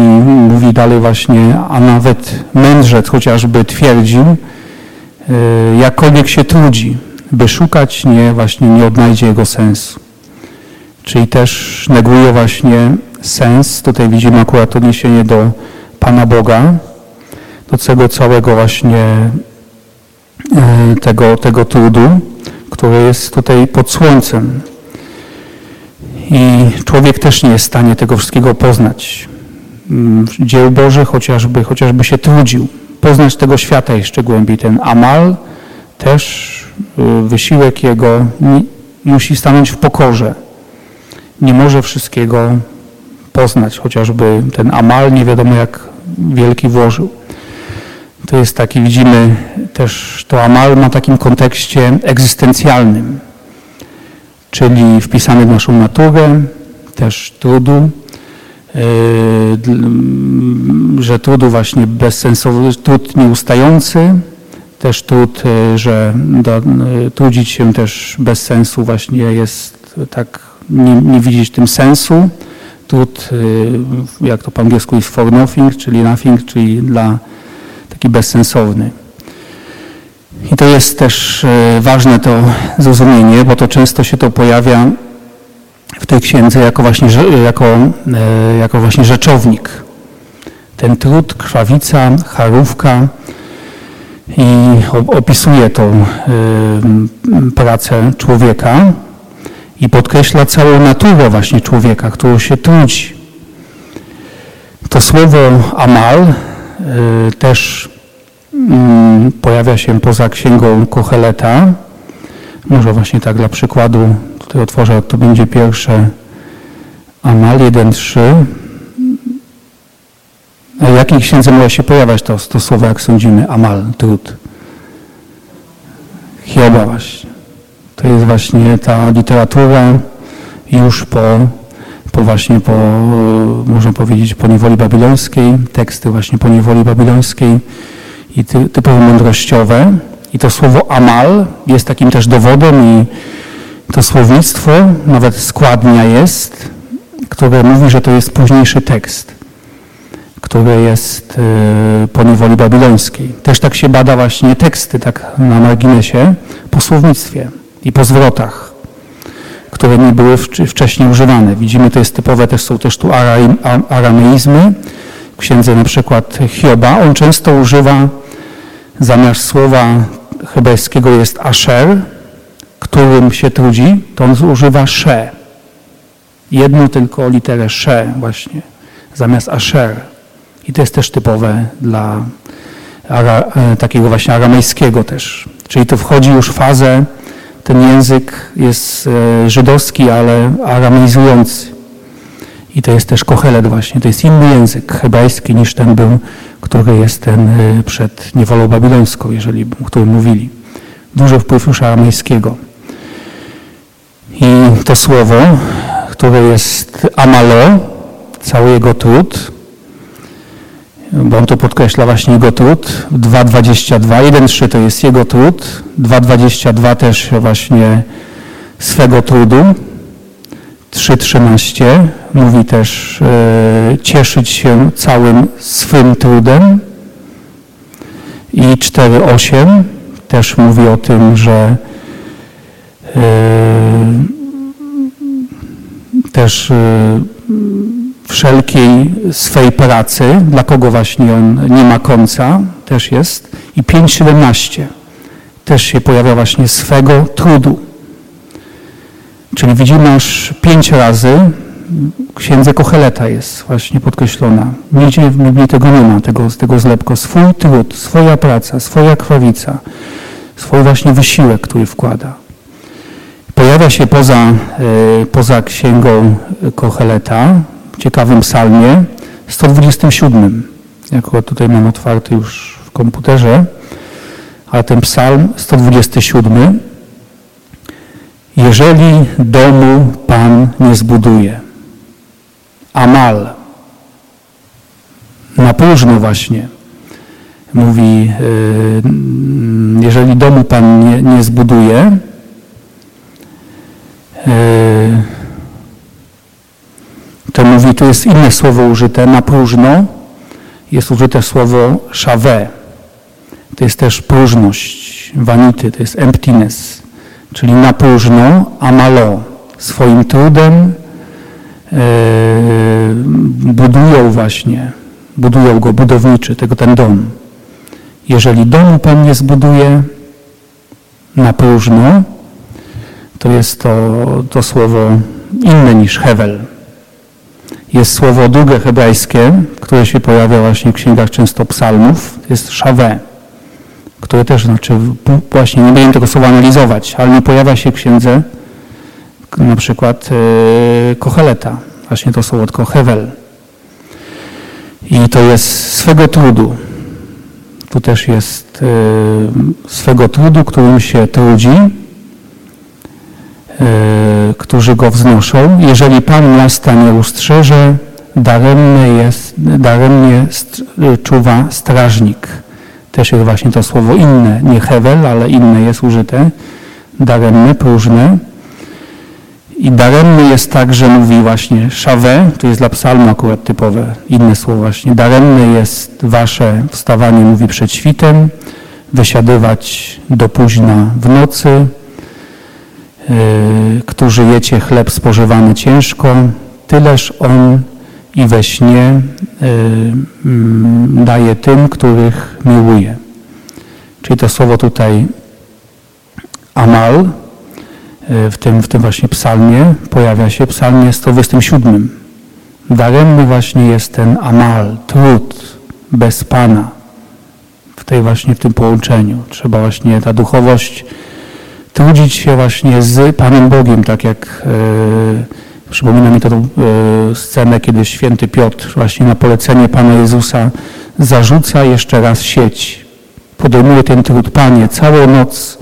mówi dalej właśnie, a nawet mędrzec chociażby twierdził, e, jakkolwiek się trudzi, by szukać, nie, właśnie nie odnajdzie jego sensu. Czyli też neguje właśnie sens, tutaj widzimy akurat odniesienie do Pana Boga, do tego całego właśnie e, tego, tego trudu, który jest tutaj pod słońcem. I człowiek też nie jest w stanie tego wszystkiego poznać. Mm, dzieł Bożych, chociażby, chociażby się trudził. Poznać tego świata jeszcze głębiej. Ten amal, też y, wysiłek jego musi stanąć w pokorze. Nie może wszystkiego poznać, chociażby ten amal nie wiadomo jak wielki włożył. To jest taki, widzimy też, to amal ma takim kontekście egzystencjalnym, czyli wpisany w naszą naturę, też trudu, że trudu właśnie bezsensowny, trud nieustający, też trud, yy, że do, yy, trudzić się też bez sensu właśnie jest tak, nie, nie widzieć tym sensu. Trud, jak to po angielsku jest for nothing, czyli nothing, czyli dla taki bezsensowny. I to jest też ważne to zrozumienie, bo to często się to pojawia w tej księdze jako właśnie, jako, e, jako właśnie rzeczownik. Ten trud, krwawica, charówka i opisuje tą pracę człowieka i podkreśla całą naturę właśnie człowieka, który się trudzi. To słowo amal e, też mm, pojawia się poza księgą Kocheleta. Może właśnie tak dla przykładu Tutaj otworzę, to będzie pierwsze Amal 1.3. A jakiej księdze może się pojawiać to, to słowo, jak sądzimy? Amal, trud. Hioba właśnie. To jest właśnie ta literatura już po, po właśnie po, można powiedzieć, po niewoli babilońskiej, teksty właśnie po niewoli babilońskiej i ty, typowo mądrościowe. I to słowo amal jest takim też dowodem i to słownictwo, nawet składnia jest, które mówi, że to jest późniejszy tekst, który jest y, po niewoli babilońskiej. Też tak się bada właśnie teksty, tak na marginesie, po słownictwie i po zwrotach, które nie były wcześniej używane. Widzimy, to jest typowe, też są też tu arameizmy. W księdze na przykład Hioba, on często używa zamiast słowa hebrajskiego jest asher, którym się trudzi, to on używa sze. Jedną tylko literę sze właśnie, zamiast asher. I to jest też typowe dla ara, e, takiego właśnie aramejskiego też. Czyli to wchodzi już fazę, ten język jest e, żydowski, ale arameizujący. I to jest też kohelet właśnie, to jest inny język hebrajski niż ten był, który jest ten e, przed niewolą babilońską, jeżeli, o którym mówili. Duży wpływ już aramejskiego. I to słowo, które jest amalo, cały jego trud, bo on to podkreśla właśnie jego trud, 2.22, 1.3 to jest jego trud, 2.22 też właśnie swego trudu, 3.13 mówi też e, cieszyć się całym swym trudem i 4.8 też mówi o tym, że też y, wszelkiej swej pracy, dla kogo właśnie on nie ma końca, też jest. I 5.17 też się pojawia właśnie swego trudu. Czyli widzimy aż pięć razy księdze Kocheleta jest właśnie podkreślona. Nigdzie w Biblii tego nie ma, tego, tego zlepko. Swój trud, swoja praca, swoja krwawica, swój właśnie wysiłek, który wkłada. Pojawia się poza, e, poza księgą Kocheleta w ciekawym psalmie 127. Jako tutaj mam otwarty już w komputerze, ale ten psalm 127 jeżeli domu Pan nie zbuduje, amal, na próżno właśnie, mówi, y, jeżeli domu Pan nie, nie zbuduje, to mówi, tu jest inne słowo użyte, na próżno, jest użyte słowo szawę. To jest też próżność, vanity, to jest emptiness czyli na próżno, amalo, swoim trudem yy, budują właśnie, budują go budowniczy, tego ten dom. Jeżeli domu Pan nie zbuduje na próżno, to jest to, to słowo inne niż Hevel. Jest słowo drugie hebrajskie, które się pojawia właśnie w księgach często psalmów, jest szawę które też znaczy, właśnie nie będziemy tego słowa analizować, ale nie pojawia się w księdze na przykład yy, Kocheleta, właśnie to słowo tylko Hevel. I to jest swego trudu. Tu też jest yy, swego trudu, którym się trudzi, którzy go wznoszą. Jeżeli Pan miasta nie ustrzeże, daremnie, jest, daremnie czuwa strażnik. Też jest właśnie to słowo inne, nie hewel, ale inne jest użyte. Daremny, próżne. I daremny jest tak, że mówi właśnie szawę, to jest dla psalmu akurat typowe, inne słowo właśnie. Daremne jest wasze wstawanie, mówi przed świtem, wysiadywać do późna w nocy, którzy jecie chleb spożywany ciężko, tyleż on i we śnie y, mm, daje tym, których miłuje. Czyli to słowo tutaj amal y, w tym, w tym właśnie psalmie pojawia się, psalmie 127. Daremny właśnie jest ten amal, trud bez Pana w tej właśnie w tym połączeniu. Trzeba właśnie ta duchowość trudzić się właśnie z Panem Bogiem, tak jak yy, Przypomina mi to tą e, scenę, kiedy święty Piotr właśnie na polecenie Pana Jezusa zarzuca jeszcze raz sieć. Podejmuje ten trud. Panie, całą noc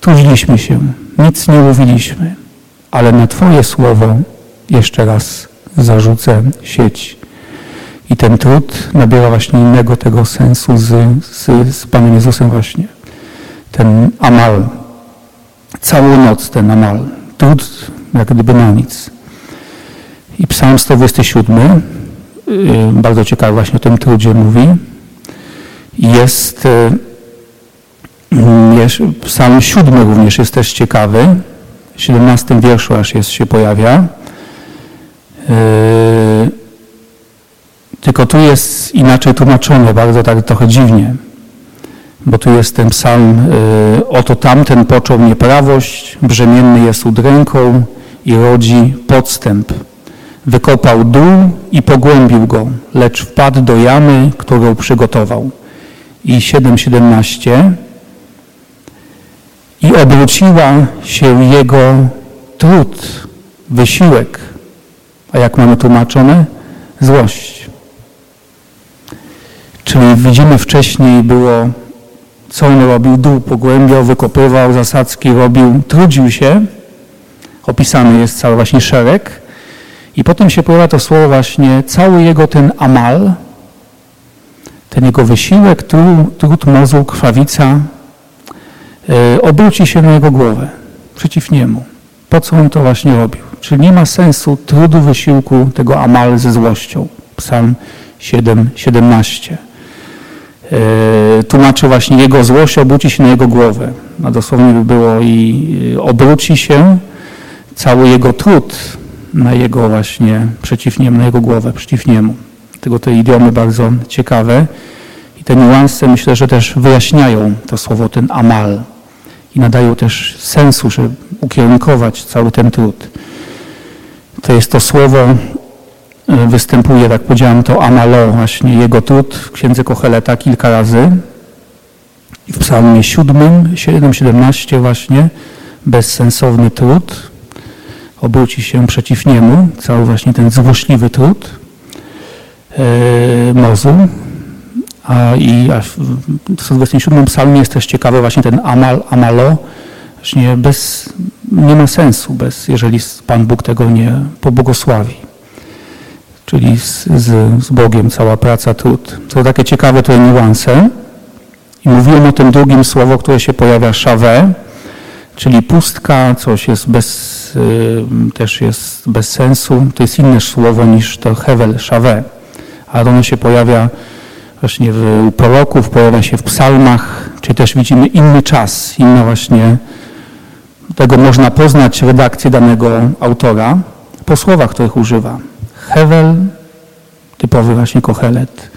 trudziliśmy się, nic nie mówiliśmy, ale na Twoje słowo jeszcze raz zarzucę sieć. I ten trud nabiera właśnie innego tego sensu z, z, z Panem Jezusem właśnie. Ten amal, całą noc ten amal, trud jak gdyby na nic. I psalm 127, y, bardzo ciekawy właśnie o tym trudzie mówi, jest, y, jest psalm 7 również jest też ciekawy, w 17 wierszu aż jest, się pojawia. Y, tylko tu jest inaczej tłumaczone, bardzo tak trochę dziwnie bo tu jest ten psalm, oto tamten począł nieprawość, brzemienny jest udręką, i rodzi podstęp. Wykopał dół i pogłębił go, lecz wpadł do jamy, którą przygotował. I 7,17 i obróciła się jego trud, wysiłek. A jak mamy tłumaczone? Złość. Czyli widzimy wcześniej było, co on robił, dół pogłębiał, wykopywał, zasadzki robił, trudził się, opisany jest cały właśnie szereg. I potem się pojawia to słowo właśnie, cały jego ten amal, ten jego wysiłek, trud, trud mozu, krwawica, yy, obróci się na jego głowę, przeciw niemu. Po co on to właśnie robił? Czyli nie ma sensu trudu, wysiłku tego amal ze złością. Psalm 7, 17. Yy, tłumaczy właśnie jego złość obróci się na jego głowę. A dosłownie by było i yy, obróci się cały jego trud na jego właśnie przeciw niemu, na jego głowę, przeciw niemu. Tego te idiomy bardzo ciekawe. I te niuanse myślę, że też wyjaśniają to słowo, ten amal i nadają też sensu, żeby ukierunkować cały ten trud. To jest to słowo, e, występuje, tak powiedziałem, to amalo, właśnie jego trud w księdze Kocheleta kilka razy. I w psalmie 7, 7, właśnie, bezsensowny trud, obróci się przeciw niemu, cały właśnie ten złośliwy trud e, mozu. A, I a w 127 psalmie jest też ciekawy właśnie ten amal, amalo, właśnie bez, nie ma sensu, bez, jeżeli Pan Bóg tego nie pobłogosławi. Czyli z, z, z Bogiem cała praca, trud. To takie ciekawe to niuanse. I mówiłem o tym drugim słowo, które się pojawia, szawę, czyli pustka, coś jest bez, y, też jest bez sensu. To jest inne słowo niż to hevel, szawę. A ono się pojawia właśnie w proroków, pojawia się w psalmach, czy też widzimy inny czas, inna właśnie, tego można poznać redakcję danego autora po słowach, których używa. Hevel, typowy właśnie kohelet,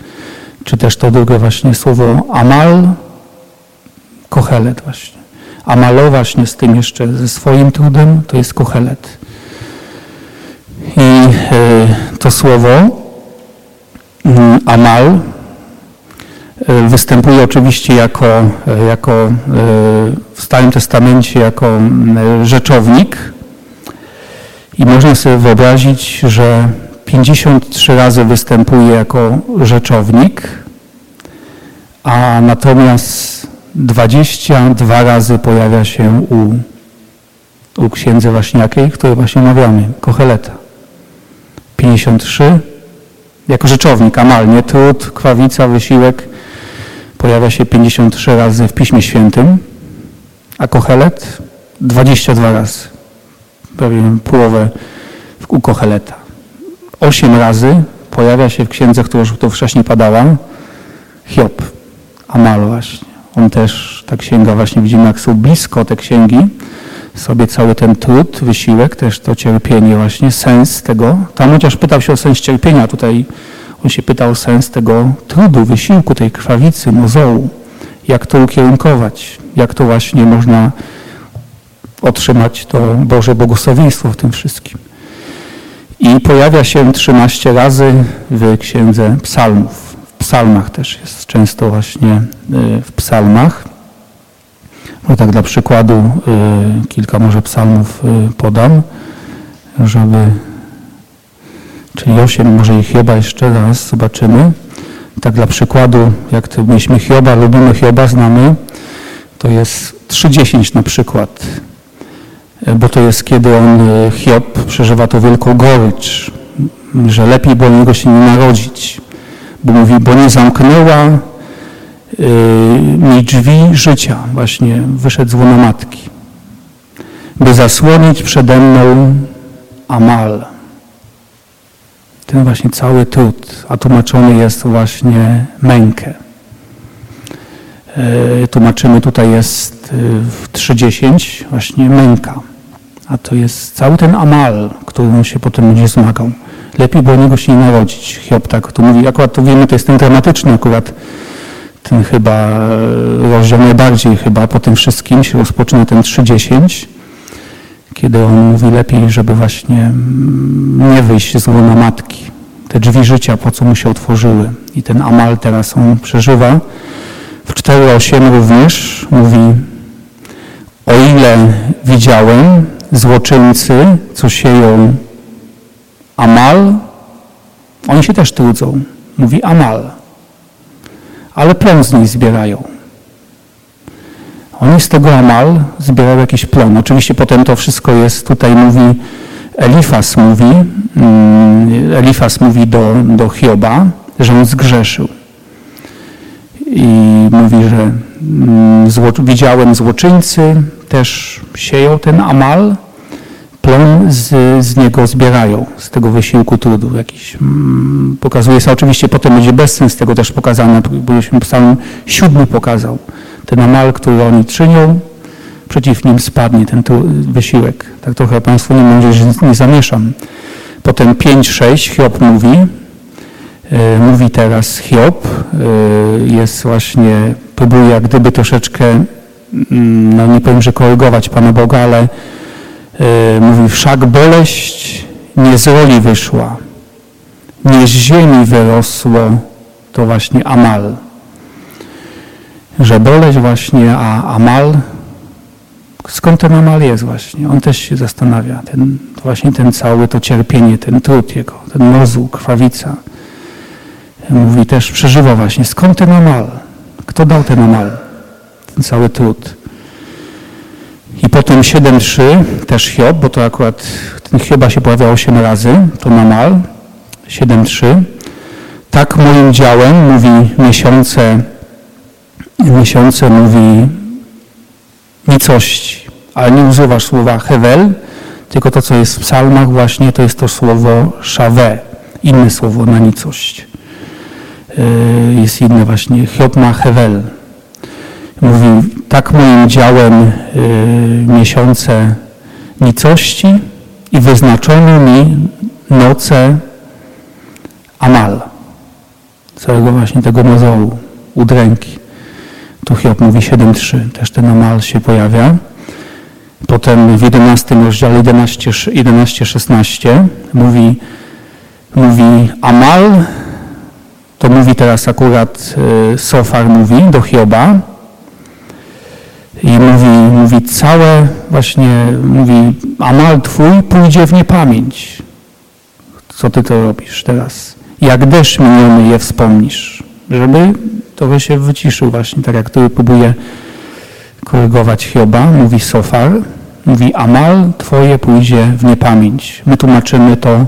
czy też to drugie właśnie słowo amal, kohelet właśnie. Amalo właśnie z tym jeszcze, ze swoim trudem, to jest kohelet. I y, to słowo y, amal E, występuje oczywiście jako, e, jako e, w Starym Testamencie jako rzeczownik i można sobie wyobrazić, że 53 razy występuje jako rzeczownik, a natomiast 22 razy pojawia się u, u księdze Waśniakiej, której właśnie mawiamy, Kocheleta. 53 jako rzeczownik, amalnie, trud, kwawica, wysiłek, pojawia się 53 razy w Piśmie Świętym, a Kochelet 22 razy, prawie połowę u Kocheleta. 8 razy pojawia się w księdze, która już tu wcześniej padała, Hiob, Amal właśnie. On też, ta księga właśnie widzimy, jak są blisko te księgi, sobie cały ten trud, wysiłek, też to cierpienie właśnie, sens tego. Tam chociaż pytał się o sens cierpienia, tutaj on się pytał o sens tego trudu, wysiłku, tej krwawicy, mozołu. Jak to ukierunkować? Jak to właśnie można otrzymać to Boże błogosławieństwo w tym wszystkim? I pojawia się 13 razy w księdze psalmów. W psalmach też jest często właśnie e, w psalmach. No tak dla przykładu e, kilka może psalmów e, podam, żeby czyli osiem, może ich Hioba jeszcze raz zobaczymy. Tak dla przykładu, jak to mieliśmy Hioba, lubimy Hioba, znamy, to jest 3.10 na przykład, bo to jest kiedy on, e, Hiob, przeżywa to wielką gorycz, że lepiej było niego się nie narodzić, bo mówi, bo nie zamknęła yy, mi drzwi życia, właśnie wyszedł z łona matki, by zasłonić przede mną Amal ten właśnie cały trud, a tłumaczony jest właśnie mękę. E, tłumaczymy tutaj jest e, w 3.10 właśnie męka, a to jest cały ten amal, którym się potem będzie zmagał. Lepiej było niego się nie narodzić. Hiob tak tu mówi, akurat to wiemy, to jest ten dramatyczny akurat ten chyba e, rozdział najbardziej chyba po tym wszystkim się rozpoczyna ten 3.10 kiedy on mówi lepiej, żeby właśnie mm, nie wyjść z łona matki. Te drzwi życia, po co mu się otworzyły. I ten Amal teraz on przeżywa. W 4.8 również mówi, o ile widziałem złoczyńcy, co sieją Amal, oni się też trudzą. Mówi Amal. Ale plon z niej zbierają. Oni z tego Amal zbierają jakiś plon. Oczywiście potem to wszystko jest, tutaj mówi, Elifas mówi, mm, Elifas mówi do, do Hioba, że on zgrzeszył. I mówi, że mm, zło, widziałem złoczyńcy, też sieją ten Amal, plon z, z niego zbierają, z tego wysiłku trudu jakiś. Mm, pokazuje się, oczywiście potem będzie bezsens tego też pokazane, bo już psalm siódmy pokazał ten amal, który oni czynią, przeciw nim spadnie ten tu wysiłek. Tak trochę Państwu nie mówię, że nie zamieszam. Potem 5-6 Hiob mówi, E, mówi teraz Hiob, e, jest właśnie, próbuje jak gdyby troszeczkę, no nie powiem, że korygować Pana Boga, ale e, mówi, wszak boleść nie z roli wyszła, nie z ziemi wyrosło, to właśnie Amal. Że boleść właśnie, a Amal, skąd ten Amal jest właśnie? On też się zastanawia, ten, właśnie ten cały, to cierpienie, ten trud jego, ten mozu, krwawica mówi też, przeżywa właśnie, skąd ten amal? Kto dał ten amal? Cały trud. I potem 7.3, też Hiob, bo to akurat ten Hioba się pojawiał 8 razy, to namal, 7.3. Tak moim działem, mówi miesiące, miesiące mówi nicości, ale nie używasz słowa hewel, tylko to, co jest w psalmach właśnie, to jest to słowo szawę, inne słowo na nicość. Y, jest inny właśnie, Hiob ma Hewel. Mówi, tak moim działem y, miesiące nicości i wyznaczono mi noce Amal, całego właśnie tego mozoru, udręki. Tu Hiob mówi 7.3, też ten Amal się pojawia. Potem w 11 rozdziale 11-16 mówi, mówi Amal to mówi teraz akurat y, Sofar mówi do Hioba i mówi, mówi całe właśnie, mówi Amal twój pójdzie w niepamięć. Co ty to robisz teraz? Jak deszcz miniony je wspomnisz. Żeby trochę się wyciszył właśnie, tak jak tu próbuje korygować Hioba, mówi Sofar, mówi Amal twoje pójdzie w niepamięć. My tłumaczymy to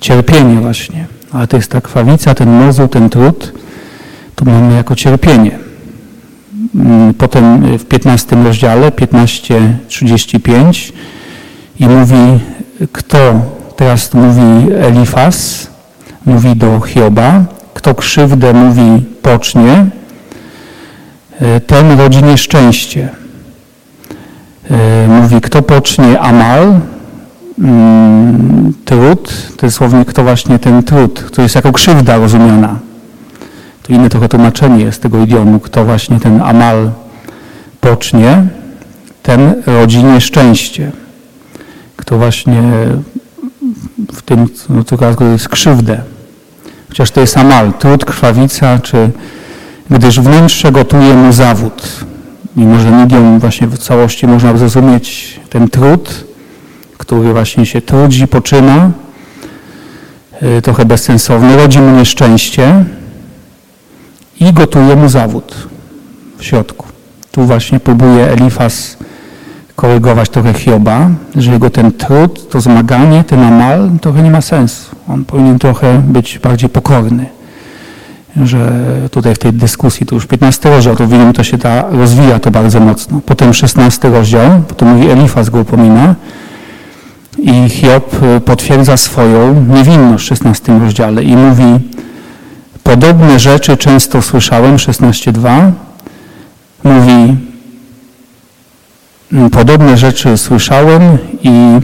cierpienie właśnie ale to jest ta krwawica, ten mozu, ten trud, to mamy jako cierpienie. Mm, potem w 15 rozdziale, 15:35 i mówi, kto, teraz mówi Elifas, mówi do Hioba, kto krzywdę mówi pocznie, e, ten rodzi nieszczęście. E, mówi, kto pocznie Amal, Mm, trud, to jest słownik to właśnie ten trud, to jest jako krzywda rozumiana. To inne trochę tłumaczenie jest tego idiomu, kto właśnie ten amal pocznie, ten rodzi nieszczęście. Kto właśnie w tym, no to jest krzywdę. Chociaż to jest amal, trud, krwawica, czy gdyż wnętrze gotuje mu zawód. Mimo, że idiom właśnie w całości można zrozumieć ten trud, który właśnie się trudzi, poczyna, y, trochę bezsensowny, rodzi mu nieszczęście i gotuje mu zawód w środku. Tu właśnie próbuje Elifas korygować trochę Hioba, że jego ten trud, to zmaganie, ten amal trochę nie ma sensu. On powinien trochę być bardziej pokorny. Że tutaj w tej dyskusji, to już 15 rozdział, to widzimy, to się ta, rozwija to bardzo mocno. Potem 16 rozdział, to mówi Elifas go upomina, i Hiob potwierdza swoją niewinność w 16 rozdziale i mówi, podobne rzeczy często słyszałem, 16.2, mówi, mm, podobne rzeczy słyszałem i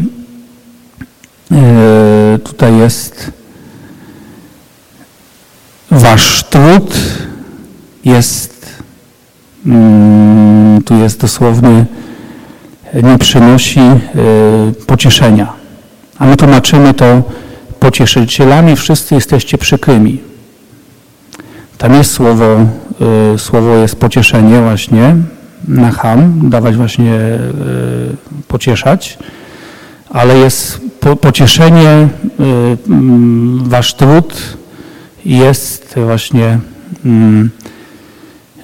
y, tutaj jest wasz trud jest, mm, tu jest dosłowny nie przynosi e, pocieszenia. A my tłumaczymy to pocieszycielami, wszyscy jesteście przykrymi. Tam jest słowo, e, słowo jest pocieszenie właśnie, na ham, dawać właśnie e, pocieszać, ale jest pocieszenie, wasz trud jest właśnie,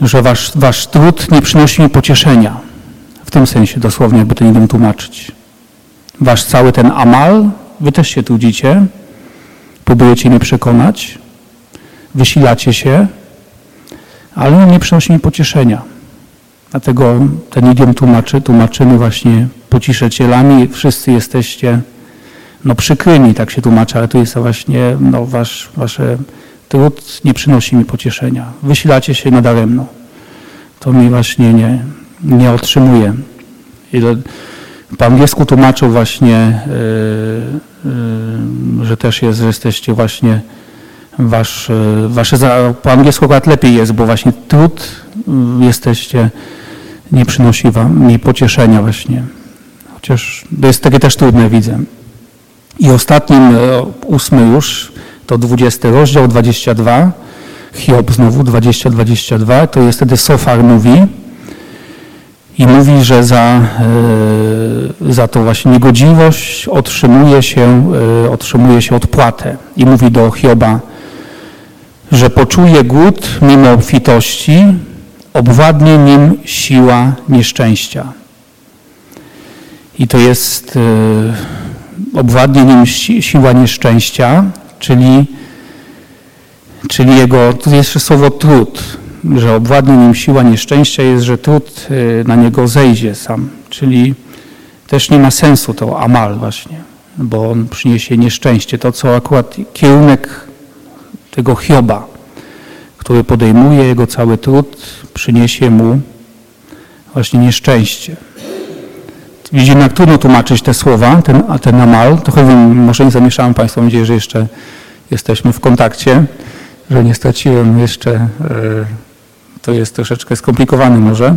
że wasz, wasz trud nie przynosi mi pocieszenia tym sensie dosłownie, jakby to nie wiem tłumaczyć. Wasz cały ten amal, wy też się trudzicie, próbujecie mnie przekonać, wysilacie się, ale nie przynosi mi pocieszenia. Dlatego ten idiom tłumaczy, tłumaczymy właśnie pocieszycielami, wszyscy jesteście no przykrymi, tak się tłumaczy, ale tu jest właśnie no, wasz, wasze trud nie przynosi mi pocieszenia. Wysilacie się nadaremno. To mi właśnie nie, nie otrzymuje. I do, po angielsku tłumaczył właśnie, yy, yy, że też jest, że jesteście właśnie wasz, e, wasze, po angielsku akurat lepiej jest, bo właśnie trud y, jesteście, nie przynosi wam mi pocieszenia właśnie. Chociaż to jest takie też trudne, widzę. I ostatnim, e, ósmy już, to 20 rozdział, 22, Hiob znowu, 20-22, to jest wtedy Sofar mówi i mówi, że za, e, za tą właśnie niegodziwość otrzymuje się, otrzymuje się odpłatę. I mówi do Hioba, że poczuje głód mimo obfitości, obwładnie nim siła nieszczęścia. I to jest e, obwładnie nim si- siła nieszczęścia, czyli, czyli jego, tu jest jeszcze słowo trud, że obwładnie nim siła nieszczęścia jest, że trud e, na niego zejdzie sam, czyli też nie ma sensu to amal właśnie, bo on przyniesie nieszczęście. To, co akurat kierunek tego Hioba, który podejmuje jego cały trud, przyniesie mu właśnie nieszczęście. Widzimy, jak trudno tłumaczyć te słowa, ten, a ten amal. Trochę wiem, może nie zamieszałem Państwa, mam nadzieję, że jeszcze jesteśmy w kontakcie, że nie straciłem jeszcze, e, to jest troszeczkę skomplikowane może.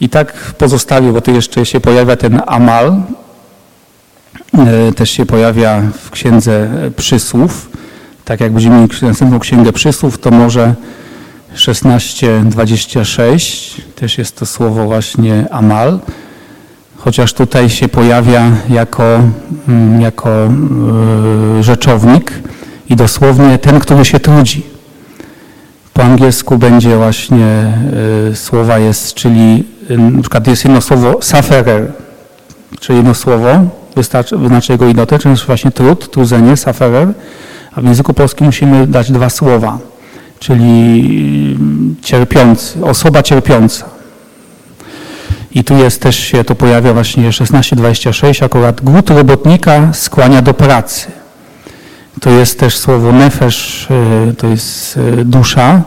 I tak pozostawię, bo tu jeszcze się pojawia ten amal, e, też się pojawia w księdze przysłów. Tak jak będziemy mieli następną księgę przysłów, to może 16:26 też jest to słowo właśnie amal chociaż tutaj się pojawia jako, mm, jako e, rzeczownik i dosłownie ten, który się trudzi. Po angielsku będzie właśnie e, słowa jest, czyli e, na przykład jest jedno słowo sufferer, czyli jedno słowo, wystarczy, wyznaczy jego idotę, czyli właśnie trud, trudzenie, sufferer, a w języku polskim musimy dać dwa słowa, czyli mm, cierpiący, osoba cierpiąca. I tu jest też się to pojawia właśnie 16:26, akurat głód robotnika skłania do pracy. To jest też słowo nefesz, e, to jest e, dusza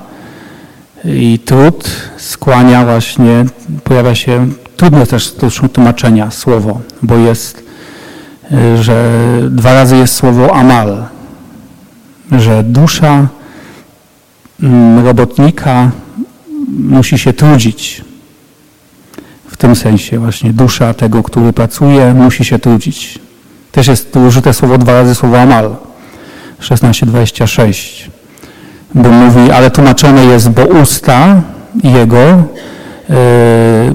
i trud skłania właśnie, pojawia się, trudne też do tłumaczenia słowo, bo jest, e, że dwa razy jest słowo amal, że dusza mm, robotnika musi się trudzić, w tym sensie właśnie dusza tego, który pracuje, musi się trudzić. Też jest tu użyte słowo dwa razy słowo amal. 16:26. Bo mówi, ale tłumaczone jest, bo usta jego, e,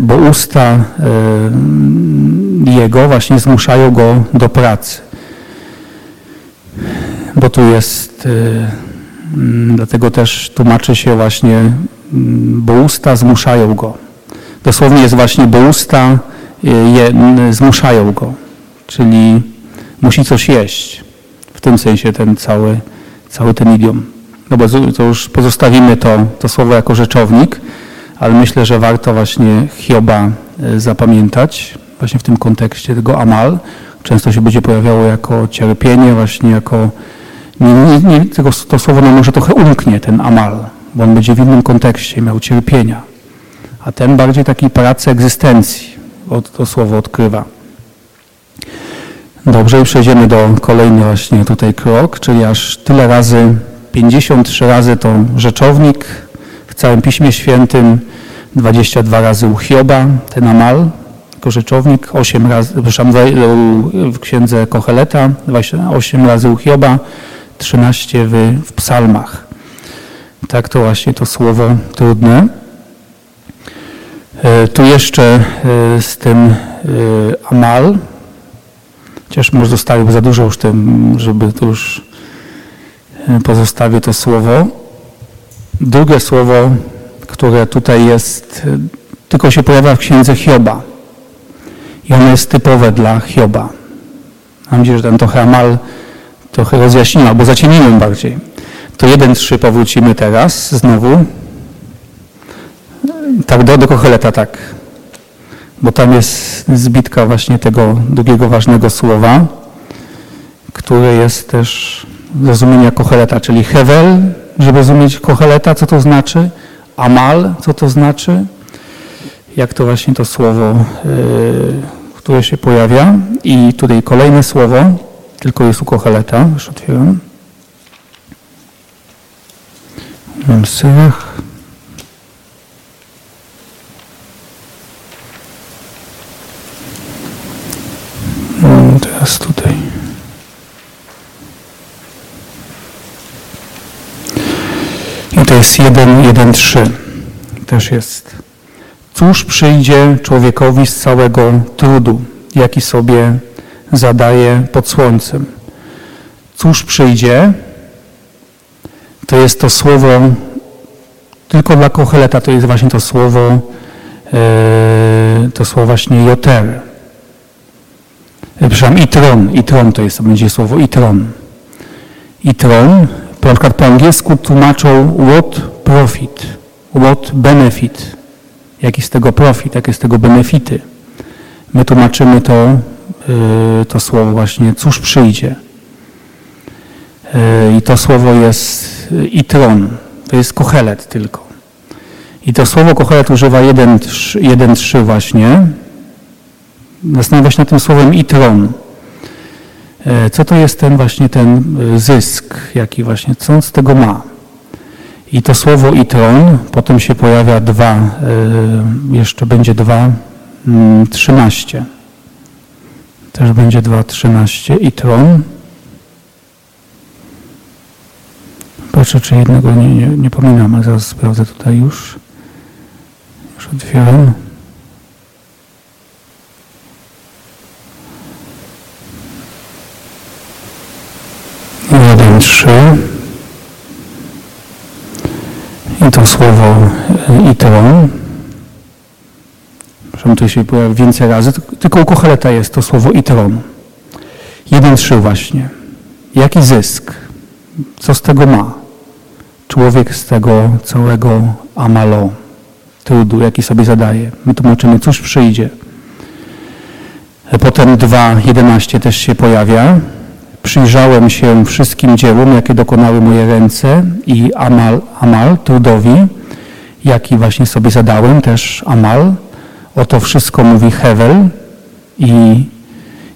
bo usta e, jego właśnie zmuszają go do pracy. Bo tu jest, e, mm, dlatego też tłumaczy się właśnie, mm, bo usta zmuszają go. Dosłownie jest właśnie, bo usta y, je, zmuszają go, czyli musi coś jeść. W tym sensie ten cały, cały ten idiom. No bo to już pozostawimy to, to słowo jako rzeczownik, ale myślę, że warto właśnie Hioba y, zapamiętać właśnie w tym kontekście tego amal. Często się będzie pojawiało jako cierpienie, właśnie jako nie, nie, nie, tego, to słowo nam może trochę umknie, ten amal, bo on będzie w innym kontekście miał cierpienia a ten bardziej takiej pracy egzystencji, od, to słowo odkrywa. Dobrze, i przejdziemy do kolejny właśnie tutaj krok, czyli aż tyle razy, 53 razy to rzeczownik w całym Piśmie Świętym, 22 razy u Hioba, ten amal, jako rzeczownik, 8 razy, przepraszam, w- księdze Kocheleta, 8 razy u Hioba, 13 w, w psalmach. Tak to właśnie to słowo trudne. E, Tu jeszcze e, z tym e, amal, chociaż może zostawił za dużo już tym, żeby tu już pozostawię to słowo. Drugie słowo, które tutaj jest, tylko się pojawia w księdze Hioba. I ono jest typowe dla Hioba. Mam nadzieję, że ten trochę amal trochę rozjaśniłem, albo zacieniłem bardziej. To jeden, trzy powrócimy teraz znowu. Tak, do, do Kocheleta, tak. Bo tam jest zbitka właśnie tego drugiego ważnego słowa, które jest też zrozumienia Kocheleta, czyli Hevel, żeby rozumieć Kocheleta, co to znaczy, Amal, co to znaczy, jak to właśnie to słowo, yy, które się pojawia. I tutaj kolejne słowo, tylko jest u Kocheleta, już otwieram. Mam Syrach. No, teraz tutaj. I to jest 1, 1, 3. Też jest. Cóż przyjdzie człowiekowi z całego trudu, jaki sobie zadaje pod słońcem? Cóż przyjdzie? To jest to słowo, tylko dla Kocheleta to jest właśnie to słowo, e, to słowo właśnie joter. E, przepraszam, itron, itron to jest, to będzie słowo itron. Itron, na przykład po angielsku tłumaczą what profit, what benefit, jaki z tego profit, jakie z tego benefity. My tłumaczymy to, to słowo właśnie, cóż przyjdzie. I to słowo jest itron, to jest kochelet tylko. I to słowo kochelet używa 1.3 właśnie. Zastanawia się nad tym słowem itron. E, co to jest ten właśnie ten zysk, jaki właśnie, co on z tego ma? I to słowo itron, potem się pojawia dwa, jeszcze będzie dwa, 13. Też będzie 2.13 itron. Patrzę, czy jednego nie, nie, nie pominam, ale zaraz sprawdzę tutaj już. Już otwieram. I to słowo e, itron. Przepraszam, tu się pojawia więcej razy, tylko u Kocheleta jest to słowo itron. Jeden, trzy właśnie. Jaki zysk? Co z tego ma? człowiek z tego całego amalo, trudu, jaki sobie zadaje. My tłumaczymy, cóż przyjdzie. Potem 2.11 też się pojawia. Przyjrzałem się wszystkim dziełom, jakie dokonały moje ręce i amal, amal trudowi, jaki właśnie sobie zadałem, też amal. O to wszystko mówi Hevel i,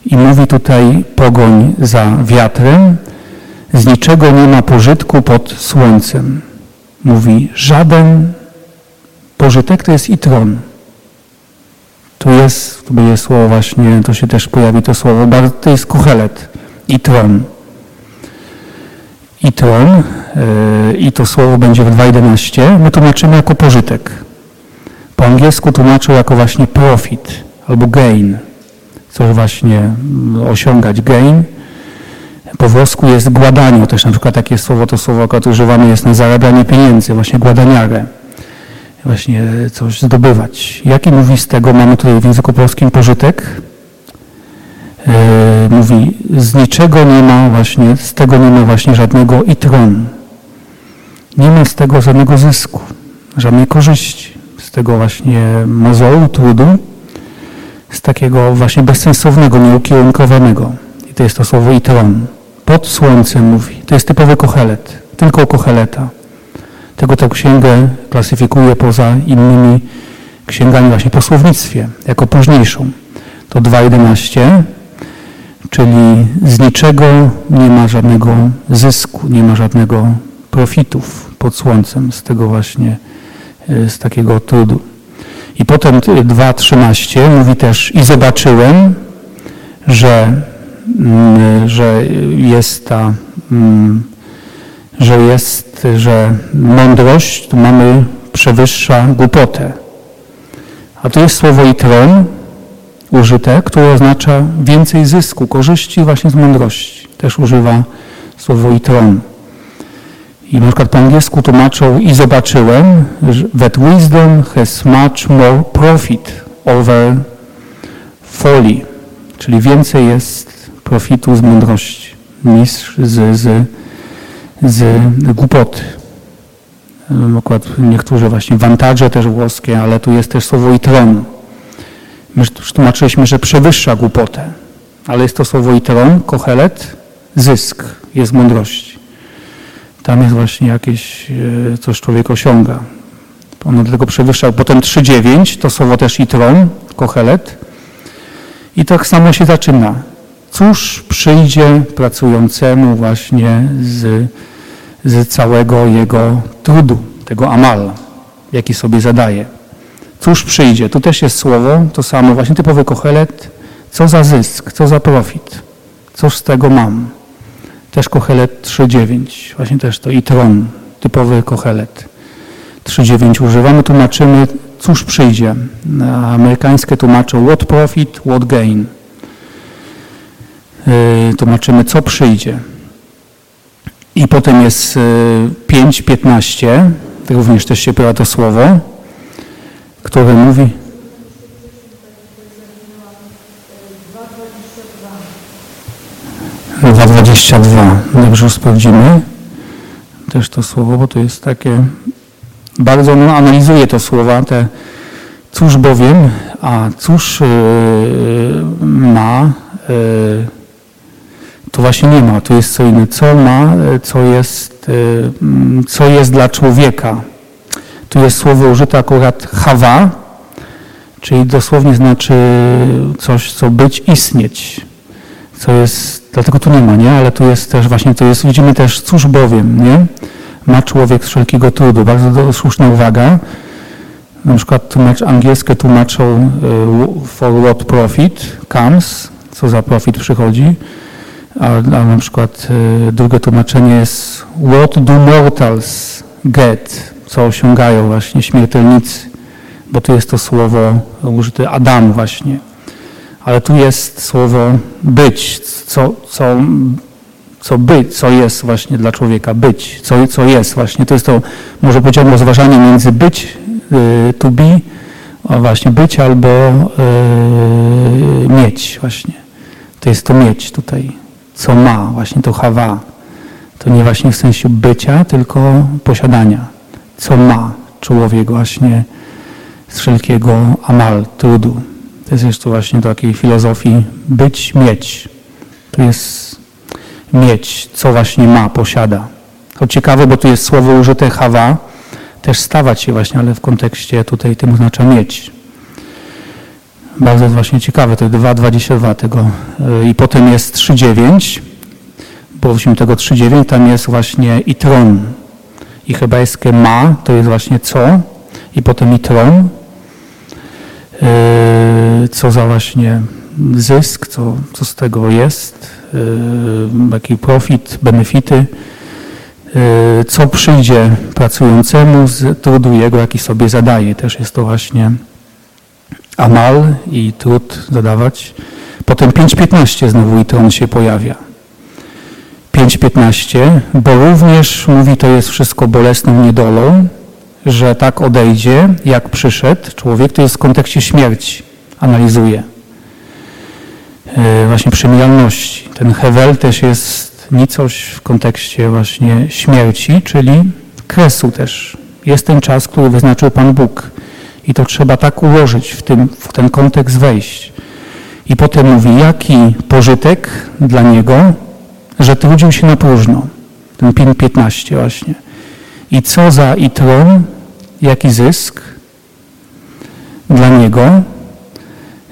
i mówi tutaj pogoń za wiatrem, z niczego nie ma pożytku pod słońcem. Mówi, żaden pożytek to jest i tron. Tu jest, tu będzie słowo właśnie, to się też pojawi to słowo, to jest kuchelet i tron. I tron, yy, i to słowo będzie w 2.11, my tłumaczymy jako pożytek. Po angielsku tłumaczą jako właśnie profit albo gain, coś właśnie osiągać, gain, po włosku jest gładanie, też na przykład takie słowo, to słowo akurat używane jest na zarabianie pieniędzy, właśnie gładaniarę. Właśnie coś zdobywać. Jaki mówi z tego, mamy tutaj w języku polskim pożytek? Yy, mówi, z niczego nie ma właśnie, z tego nie ma właśnie żadnego itron. Nie ma z tego żadnego zysku, żadnej korzyści. Z tego właśnie mozołu, trudu, z takiego właśnie bezsensownego, nieukierunkowanego. I to jest to słowo itron pod słońcem mówi. To jest typowy kochelet, tylko kocheleta. Tego tę księgę klasyfikuje poza innymi księgami właśnie po słownictwie, jako późniejszą. To 2.11, czyli z niczego nie ma żadnego zysku, nie ma żadnego profitów pod słońcem z tego właśnie, z takiego trudu. I potem 2.13 mówi też i zobaczyłem, że Mm, że jest ta, mm, że jest, że mądrość tu mamy przewyższa głupotę. A to jest słowo itron użyte, które oznacza więcej zysku, korzyści właśnie z mądrości. Też używa słowo itron. I na przykład po angielsku tłumaczą i zobaczyłem, that wisdom has much more profit over folly, czyli więcej jest profitu z mądrości niż z, z, z głupoty. Akurat niektórzy właśnie wantaże też włoskie, ale tu jest też słowo i tron. My tłumaczyliśmy, że przewyższa głupotę, ale jest to słowo i tron, kochelet, zysk jest mądrości. Tam jest właśnie jakieś, e, coś człowiek osiąga. Ono dlatego przewyższa. Potem 3.9 to słowo też i tron, kochelet. I tak samo się zaczyna. Cóż przyjdzie pracującemu właśnie z, z całego jego trudu, tego amal, jaki sobie zadaje. Cóż przyjdzie? Tu też jest słowo, to samo, właśnie typowy kochelet. Co za zysk, co za profit, cóż z tego mam? Też kochelet 3.9, właśnie też to i tron, typowy kochelet. 3.9 używamy, tłumaczymy, cóż przyjdzie. Amerykańskie tłumaczą what profit, what gain. Yy, tłumaczymy, co przyjdzie. I potem jest 5.15, yy, również też się pojawia to słowo, które mówi 2.22. Dobrze sprawdzimy też to słowo, bo to jest takie, bardzo no, analizuje to słowa, te cóż bowiem, a cóż yy, ma, yy, to właśnie nie ma, to jest co inne. Co ma, co jest, yy, co jest dla człowieka. Tu jest słowo użyte akurat hawa, czyli dosłownie znaczy coś, co być, istnieć co jest, dlatego tu nie ma, nie? Ale tu jest też właśnie, to jest, widzimy też, cóż bowiem, nie? Ma człowiek z wszelkiego trudu. Bardzo słuszna uwaga. Na przykład tłumacz, angielskie tłumaczą y, for what profit comes, co za profit przychodzi, a, a na przykład y, drugie tłumaczenie jest what do mortals get, co osiągają właśnie śmiertelnicy, bo tu jest to słowo użyte Adam właśnie ale tu jest słowo być, co, co, co być, co jest właśnie dla człowieka, być, co, co jest właśnie. To jest to, może powiedziałbym, rozważanie między być, y, to be, a właśnie być albo y, mieć właśnie. To jest to mieć tutaj, co ma, właśnie to hawa. To nie właśnie w sensie bycia, tylko posiadania. Co ma człowiek właśnie z wszelkiego amal, trudu. To jest jeszcze właśnie takiej filozofii być, mieć. To jest mieć, co właśnie ma, posiada. To ciekawe, bo tu jest słowo użyte hawa, też stawać się właśnie, ale w kontekście tutaj tym oznacza mieć. Bardzo właśnie ciekawe, to jest 2,22 tego. I potem jest 3,9, bo wziąłem tego 3,9, tam jest właśnie i tron. I hebrajskie ma, to jest właśnie co, i potem i tron, co za właśnie zysk, co, co z tego jest, e, jaki profit, benefity, e, co przyjdzie pracującemu z trudu jego, jaki sobie zadaje. Też jest to właśnie amal i trud zadawać. Potem 5.15 znowu i tron się pojawia. 5.15, bo również mówi, to jest wszystko bolesną niedolą, że tak odejdzie, jak przyszedł człowiek, to jest w kontekście śmierci, analizuje. E, właśnie przemijalności. Ten Hewel też jest nicość w kontekście właśnie śmierci, czyli kresu też. Jest ten czas, który wyznaczył Pan Bóg. I to trzeba tak ułożyć, w, tym, w ten kontekst wejść. I potem mówi, jaki pożytek dla niego, że trudził się na próżno. Ten 15 właśnie. I co za i tron, jaki zysk dla niego,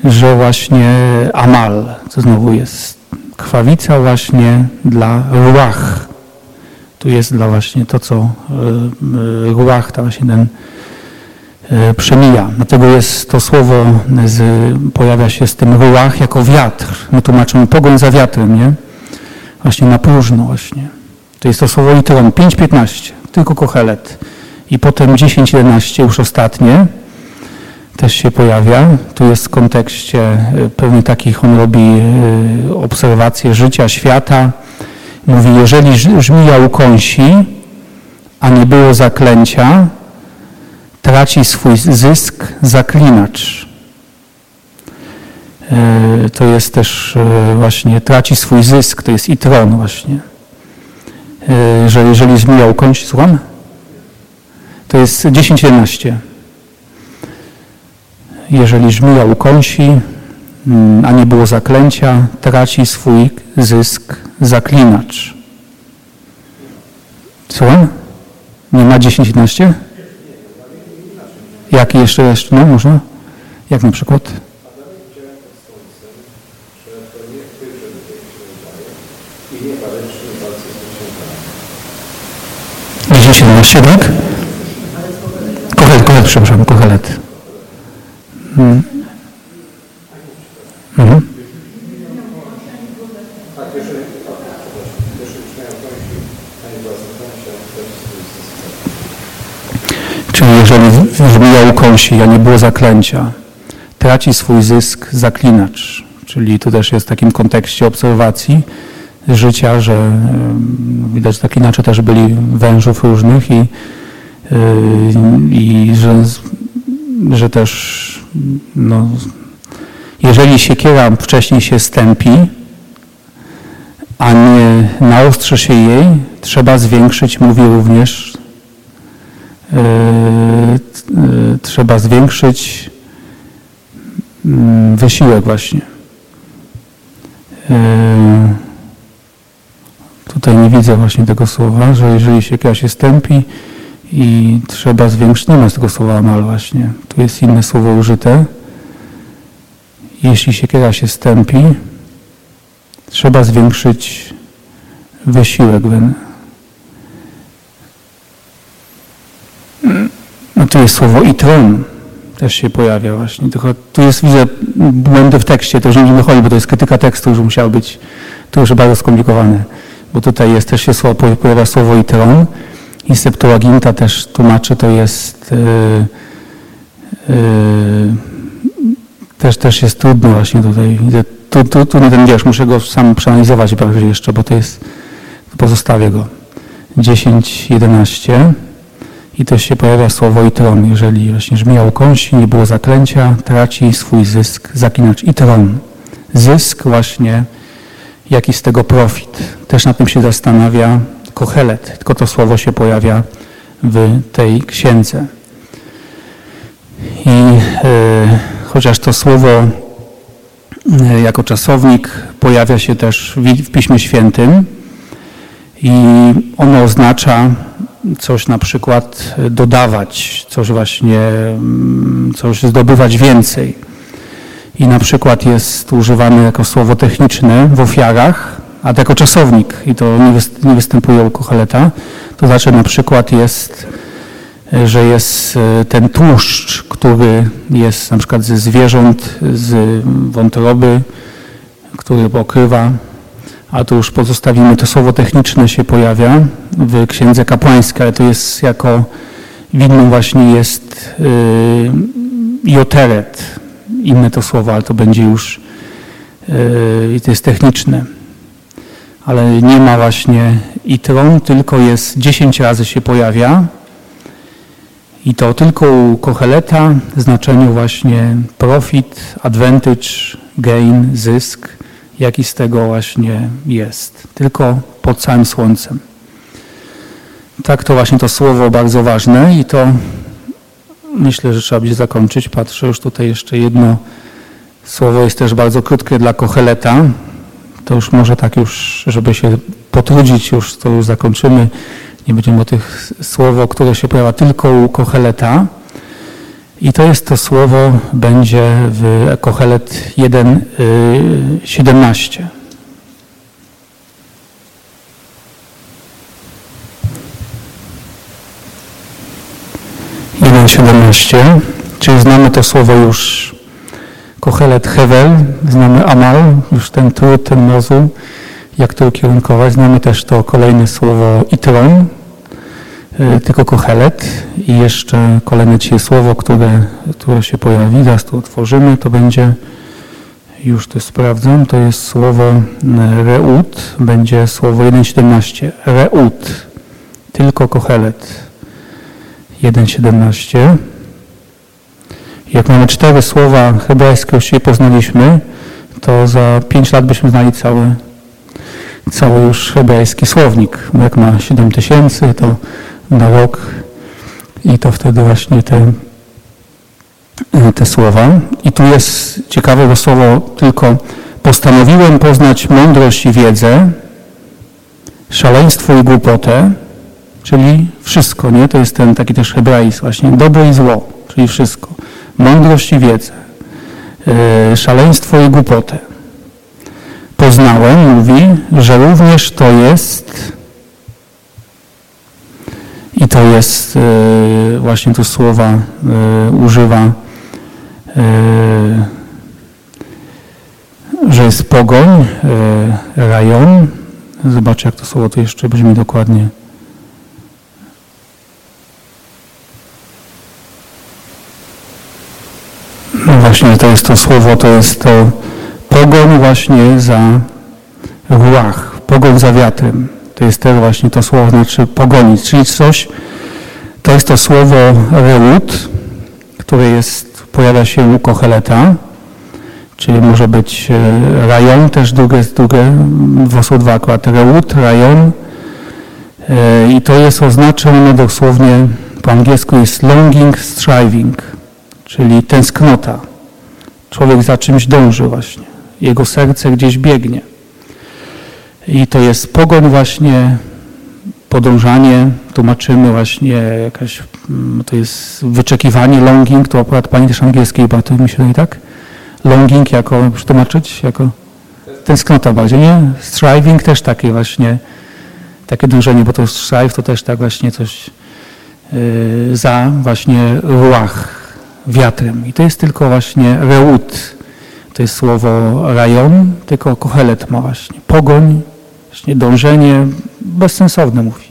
że właśnie amal, co znowu jest krwawica właśnie dla ruach. Tu jest dla właśnie to, co e, e, ruach, ta właśnie ten e, przemija. Dlatego jest to słowo, z, pojawia się z tym ruach jako wiatr. My tłumaczymy pogoń za wiatrem, nie? Właśnie na próżno właśnie. To jest to słowo literon 5.15 tylko Kochelet. I potem 10-11, już ostatnie, też się pojawia. Tu jest w kontekście e, pewnie takich, on robi e, obserwacje życia, świata. Mówi, jeżeli żmija ukąsi, a nie było zaklęcia, traci swój zysk zaklinacz. E, to jest też właśnie, traci swój zysk, to jest i tron właśnie. E, że jeżeli żmija ukończy, słucham? To jest 10-11. Jeżeli żmija ukąsi, mm, a nie było zaklęcia, traci swój zysk zaklinacz. Słucham? Nie ma 10-11? Jaki jeszcze, jeszcze, no można? Jak na przykład? 11, tak? Kohelet, kohelet, przepraszam, kohelet. Hmm. Mhm. Czyli jeżeli żmija ukąsi, a nie było zaklęcia, traci swój zysk zaklinacz. Czyli tu też jest w takim kontekście obserwacji życia, że em, widać zaklinacze też byli wężów różnych i, yy, i że, że też no, jeżeli siekiera wcześniej się stępi, a nie naostrzy się jej, trzeba zwiększyć, mówi również, yy, yy, trzeba zwiększyć mm, wysiłek właśnie. Yy, Tutaj nie widzę właśnie tego słowa, że jeżeli siekiera się stępi i trzeba zwiększyć, nie ma tego słowa amal właśnie. Tu jest inne słowo użyte. Jeśli siekiera się stępi, trzeba zwiększyć wysiłek. No tu jest słowo itron, też się pojawia właśnie. Tylko tu jest, widzę, błędy w tekście, to już nie wychodzi, bo to jest krytyka tekstu, już musiał być, to już bardzo skomplikowane. Bo tutaj jest też się słowo, pojawia słowo itron i Septuaginta też tłumaczy, to jest yy, yy, też, też jest trudno właśnie tutaj. Tu, tu, tu ten wiersz, muszę go sam przeanalizować jeszcze, bo to jest, pozostawię go. 10, 11 i też się pojawia słowo i tron. Jeżeli właśnie żmija ukąsi, nie było zaklęcia, traci swój zysk, zaklinacz i tron. Zysk właśnie, jaki z tego profit. Też na tym się zastanawia Kohelet, tylko to słowo się pojawia w tej księdze. I e, chociaż to słowo e, jako czasownik pojawia się też w, w Piśmie Świętym i ono oznacza coś na przykład dodawać, coś właśnie, mm, coś zdobywać więcej. I na przykład jest używane jako słowo techniczne w ofiarach, a jako czasownik. I to nie, nie występuje u Kocheleta. To znaczy na przykład jest, że jest e, ten tłuszcz, który jest na przykład ze zwierząt, z wątroby, który pokrywa. A tu już pozostawimy, to słowo techniczne się pojawia w Księdze Kapłańskiej, ale to jest jako, w innym właśnie jest yy, joteret, inne to słowo, ale to będzie już, yy, i to jest techniczne. Ale nie ma właśnie itron, tylko jest 10 razy się pojawia i to tylko u Kocheleta w znaczeniu właśnie profit, advantage, gain, zysk, jaki z tego właśnie jest. Tylko pod całym słońcem. Tak to właśnie to słowo bardzo ważne i to myślę, że trzeba będzie zakończyć. Patrzę już tutaj jeszcze jedno słowo jest też bardzo krótkie dla Kocheleta. To już może tak już, żeby się potrudzić, już to już zakończymy. Nie będziemy o tych słowo, które się pojawia tylko u Kocheleta. I to jest to słowo, będzie w Kohelet 1,17. Jeden siedemnaście, czyli znamy to słowo już Kohelet Hevel, znamy Amal, już ten trud, ten mozu, jak to ukierunkować. Znamy też to kolejne słowo Itron, E, tylko Kohelet i jeszcze kolejne dzisiaj słowo, które, które się pojawi, zaraz to otworzymy, to będzie, już to sprawdzam, to jest słowo e, reut, będzie słowo 1.17, reut, tylko Kohelet 1.17. Jak mamy cztery słowa hebrajskie, już je poznaliśmy, to za pięć lat byśmy znali cały, cały już hebrajski słownik. Jak ma 7 tysięcy, to na rok i to wtedy właśnie te, te słowa. I tu jest ciekawe, bo słowo tylko postanowiłem poznać mądrość i wiedzę, szaleństwo i głupotę, czyli wszystko, nie? To jest ten taki też hebraizm właśnie, dobro i zło, czyli wszystko. Mądrość i wiedzę, yy, szaleństwo i głupotę. Poznałem, mówi, że również to jest i to to jest e, właśnie tu słowa e, używa, że jest pogoń, rajon. Zobaczcie, jak to słowo tu jeszcze brzmi dokładnie. Właśnie to jest to słowo, to jest to pogoń właśnie za ruach, pogoń za wiatrem. To jest też właśnie to słowo, znaczy pogonić, czyli coś, to jest to słowo reut, które jest, pojawia się u Kocheleta, czyli może być e, rajon, też drugie, drugie w dwa akurat reut, rajon e, i to jest oznaczone dosłownie po angielsku jest longing, striving, czyli tęsknota. Człowiek za czymś dąży właśnie. Jego serce gdzieś biegnie. I to jest pogoń właśnie, podążanie, tłumaczymy właśnie jakaś, mm, to jest wyczekiwanie, longing, to akurat pani też angielskiej to mi się tak? Longing jako, przetłumaczyć, jako tęsknota bardziej, nie? Striving też takie właśnie, takie dążenie, bo to strive to też tak właśnie coś yy, za właśnie ruach, wiatrem. I to jest tylko właśnie reut, to jest słowo rajon, tylko kohelet ma właśnie pogoń, właśnie dążenie, bezsensowne mówi.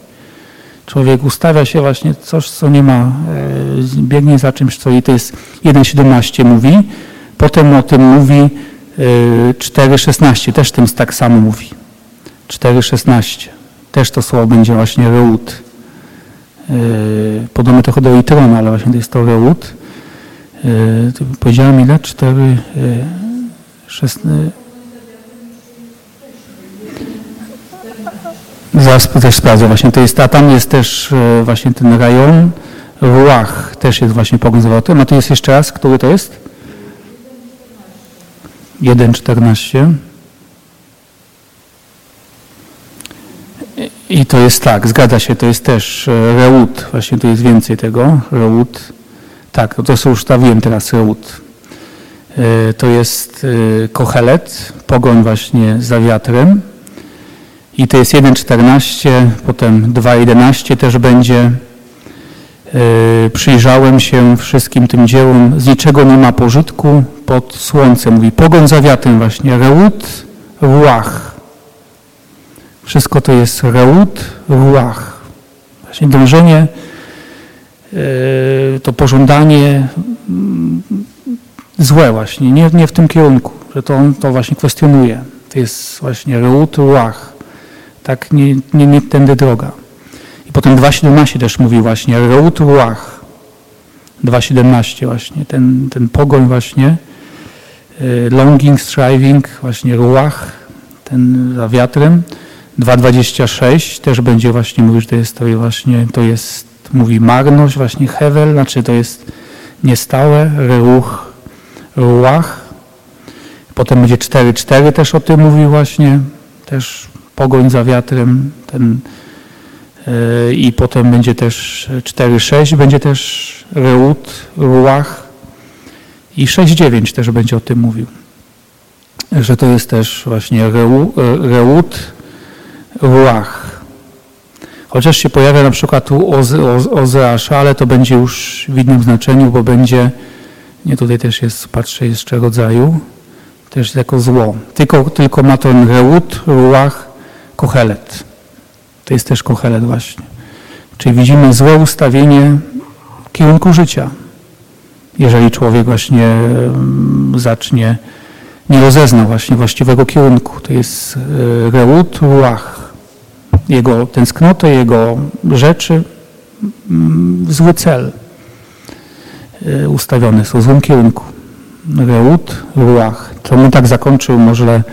Człowiek ustawia się właśnie coś, co nie ma, e, biegnie za czymś, co i to jest 1,17 mówi, potem o tym mówi 4,16, e, też tym tak samo mówi. 4,16, też to słowo będzie właśnie reut. E, podobne trochę do Itrona, ale właśnie to jest to reut. Powiedziałem ile? 4, 16, Zaraz też sprawdzę właśnie, to jest, a tam jest też e, właśnie ten rejon, Ruach też jest właśnie pogoń za A tu jest jeszcze raz, który to jest? 1,14. I to jest tak, zgadza się, to jest też e, Reut, właśnie tu jest więcej tego, Reut. Tak, to, to już stawiłem teraz Reut. E, to jest Kochelet, pogoń właśnie za wiatrem. I to jest 1,14, potem 2,11 też będzie. Yy, przyjrzałem się wszystkim tym dziełom, z niczego nie ma pożytku pod słońcem. Mówi, pogoń za wiatrem właśnie, reut, ruach. Wszystko to jest reut, ruach. Właśnie dążenie, to pożądanie mm, złe właśnie, nie, nie w tym kierunku, że to on to właśnie kwestionuje. To jest właśnie reut, ruach. Tak, nie, nie, nie tędy droga. I potem 2.17 też mówi właśnie, Reut Ruach. 2.17 właśnie, ten, ten pogoń właśnie, y, longing, striving, właśnie ruach, ten za wiatrem. 2.26 też będzie właśnie mówić, że to jest, to właśnie, to jest, mówi marność, właśnie hevel, znaczy to jest niestałe, ruch, ruach. Potem będzie 4.4 też o tym mówi właśnie, też pogoń za wiatrem, ten, yy, i potem będzie też 4-6, będzie też Reut, Ruach i 6-9 też będzie o tym mówił. Że to jest też właśnie e, Reut, Ruach. Chociaż się pojawia na przykład u Ozeasza, ale to będzie już w innym znaczeniu, bo będzie, nie tutaj też jest, patrzę, jeszcze rodzaju, też jako zło. Tylko, tylko ma ten Reut, Ruach, Kochelet. To jest też Kochelet właśnie. Czyli widzimy złe ustawienie kierunku życia. Jeżeli człowiek właśnie mm, zacznie, nie rozezna właśnie właściwego kierunku. To jest e, reut, ruach. Jego tęsknotę, jego rzeczy, mm, zły cel e, ustawione są w złym kierunku. Reut, ruach. To bym tak zakończył może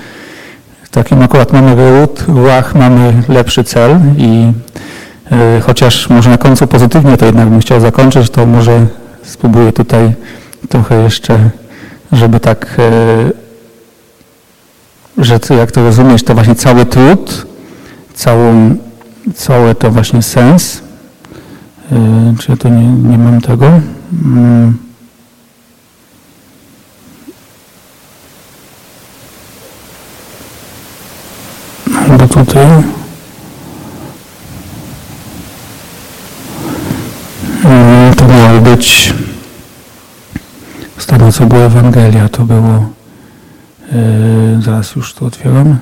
takim akurat mamy wyród, łach mamy lepszy cel i y, chociaż może na końcu pozytywnie to jednak bym chciał zakończyć, to może spróbuję tutaj trochę jeszcze, żeby tak, y, że jak to rozumieć, to właśnie cały trud, całą, cały to właśnie sens, y, czy ja tu nie, nie mam tego, mm. bo tutaj otworzyć. Ostatnio co była Ewangelia, to było, yy, zaraz już to otwieram.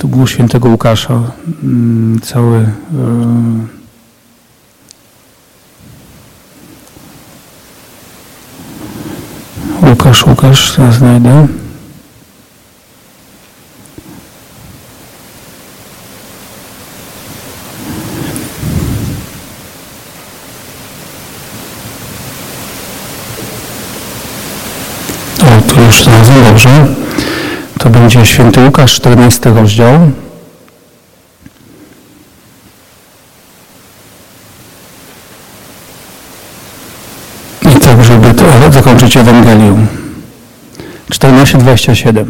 To było świętego Łukasza, cały Łukasz, Łukasz, zaraz znajdę. O, tu już dobrze. To będzie święty Łukasz, 14 rozdział. I tak, żeby to zakończyć Ewangelium. 14:27.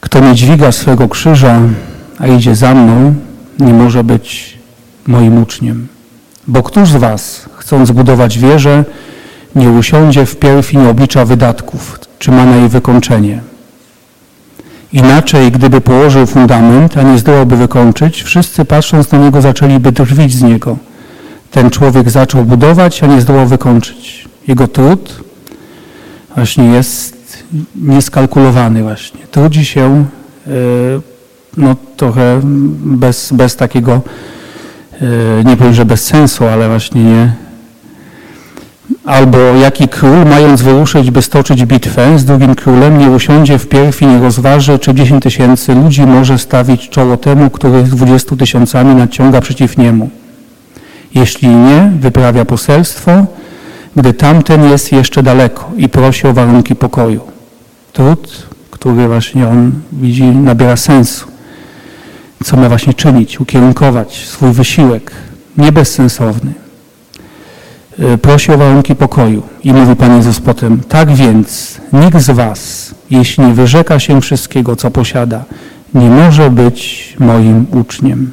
Kto nie dźwiga swego krzyża, a idzie za mną, nie może być moim uczniem. Bo któż z was, chcąc budować wieżę, nie usiądzie wpierw i nie oblicza wydatków, czy ma na jej wykończenie? Inaczej, gdyby położył fundament, a nie zdołałby wykończyć, wszyscy patrząc na niego zaczęliby drwić z niego. Ten człowiek zaczął budować, a nie zdołał wykończyć. Jego trud właśnie jest nieskalkulowany właśnie. Trudzi się e, no, trochę bez, bez takiego, e, nie powiem, że bez sensu, ale właśnie nie. Albo jaki król, mając wyruszyć, by stoczyć bitwę z drugim królem, nie usiądzie wpierw i nie rozważy, czy 10 tysięcy ludzi może stawić czoło temu, który z 20 tysiącami nadciąga przeciw niemu. Jeśli nie, wyprawia poselstwo, gdy tamten jest jeszcze daleko i prosi o warunki pokoju. Trud, który właśnie on widzi, nabiera sensu. Co ma właśnie czynić, ukierunkować swój wysiłek, nie bezsensowny. Prosi o warunki pokoju i mówi Pan Jezus potem, tak więc nikt z was, jeśli nie wyrzeka się wszystkiego, co posiada, nie może być moim uczniem.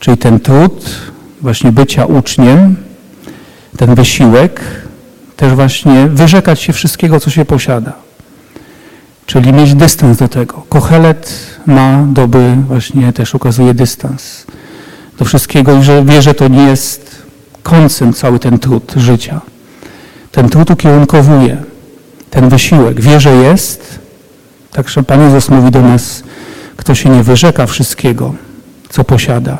Czyli ten trud właśnie bycia uczniem, ten wysiłek, też właśnie wyrzekać się wszystkiego, co się posiada. Czyli mieć dystans do tego. Kochelet ma dobry, właśnie też ukazuje dystans do wszystkiego i że wie, że to nie jest końcem cały ten trud życia. Ten trud ukierunkowuje, ten wysiłek. Wie, że jest. Także Pan Jezus mówi do nas, kto się nie wyrzeka wszystkiego, co posiada.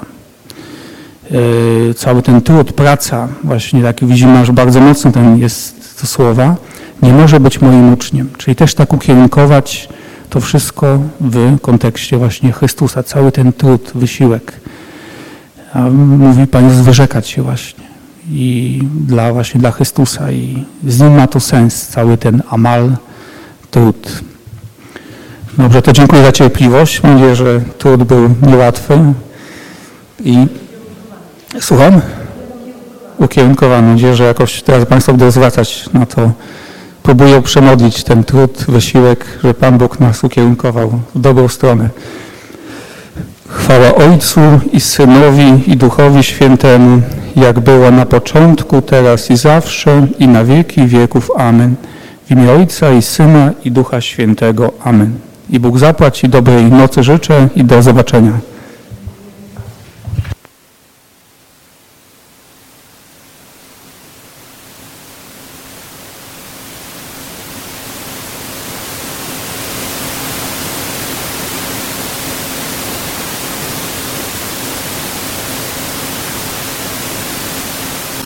Yy, cały ten trud, praca, właśnie tak widzimy, że bardzo mocno ten jest to słowa, nie może być moim uczniem. Czyli też tak ukierunkować to wszystko w kontekście właśnie Chrystusa, cały ten trud, wysiłek. A mówi Pan Jezus wyrzekać się właśnie i dla właśnie dla Chrystusa i z nim ma to sens, cały ten amal, trud. Dobrze, to dziękuję za cierpliwość. Mam nadzieję, że trud był niełatwy i słucham? Ukierunkowany. Mam nadzieję, że jakoś teraz Państwo będą zwracać na to. Próbuję przemodlić ten trud, wysiłek, że Pan Bóg nas ukierunkował w dobrą stronę. Chwała Ojcu i Synowi i Duchowi Świętemu, jak była na początku, teraz i zawsze, i na wieki wieków. Amen. W imię Ojca i Syna i Ducha Świętego. Amen. I Bóg zapłać i dobrej nocy życzę i do zobaczenia.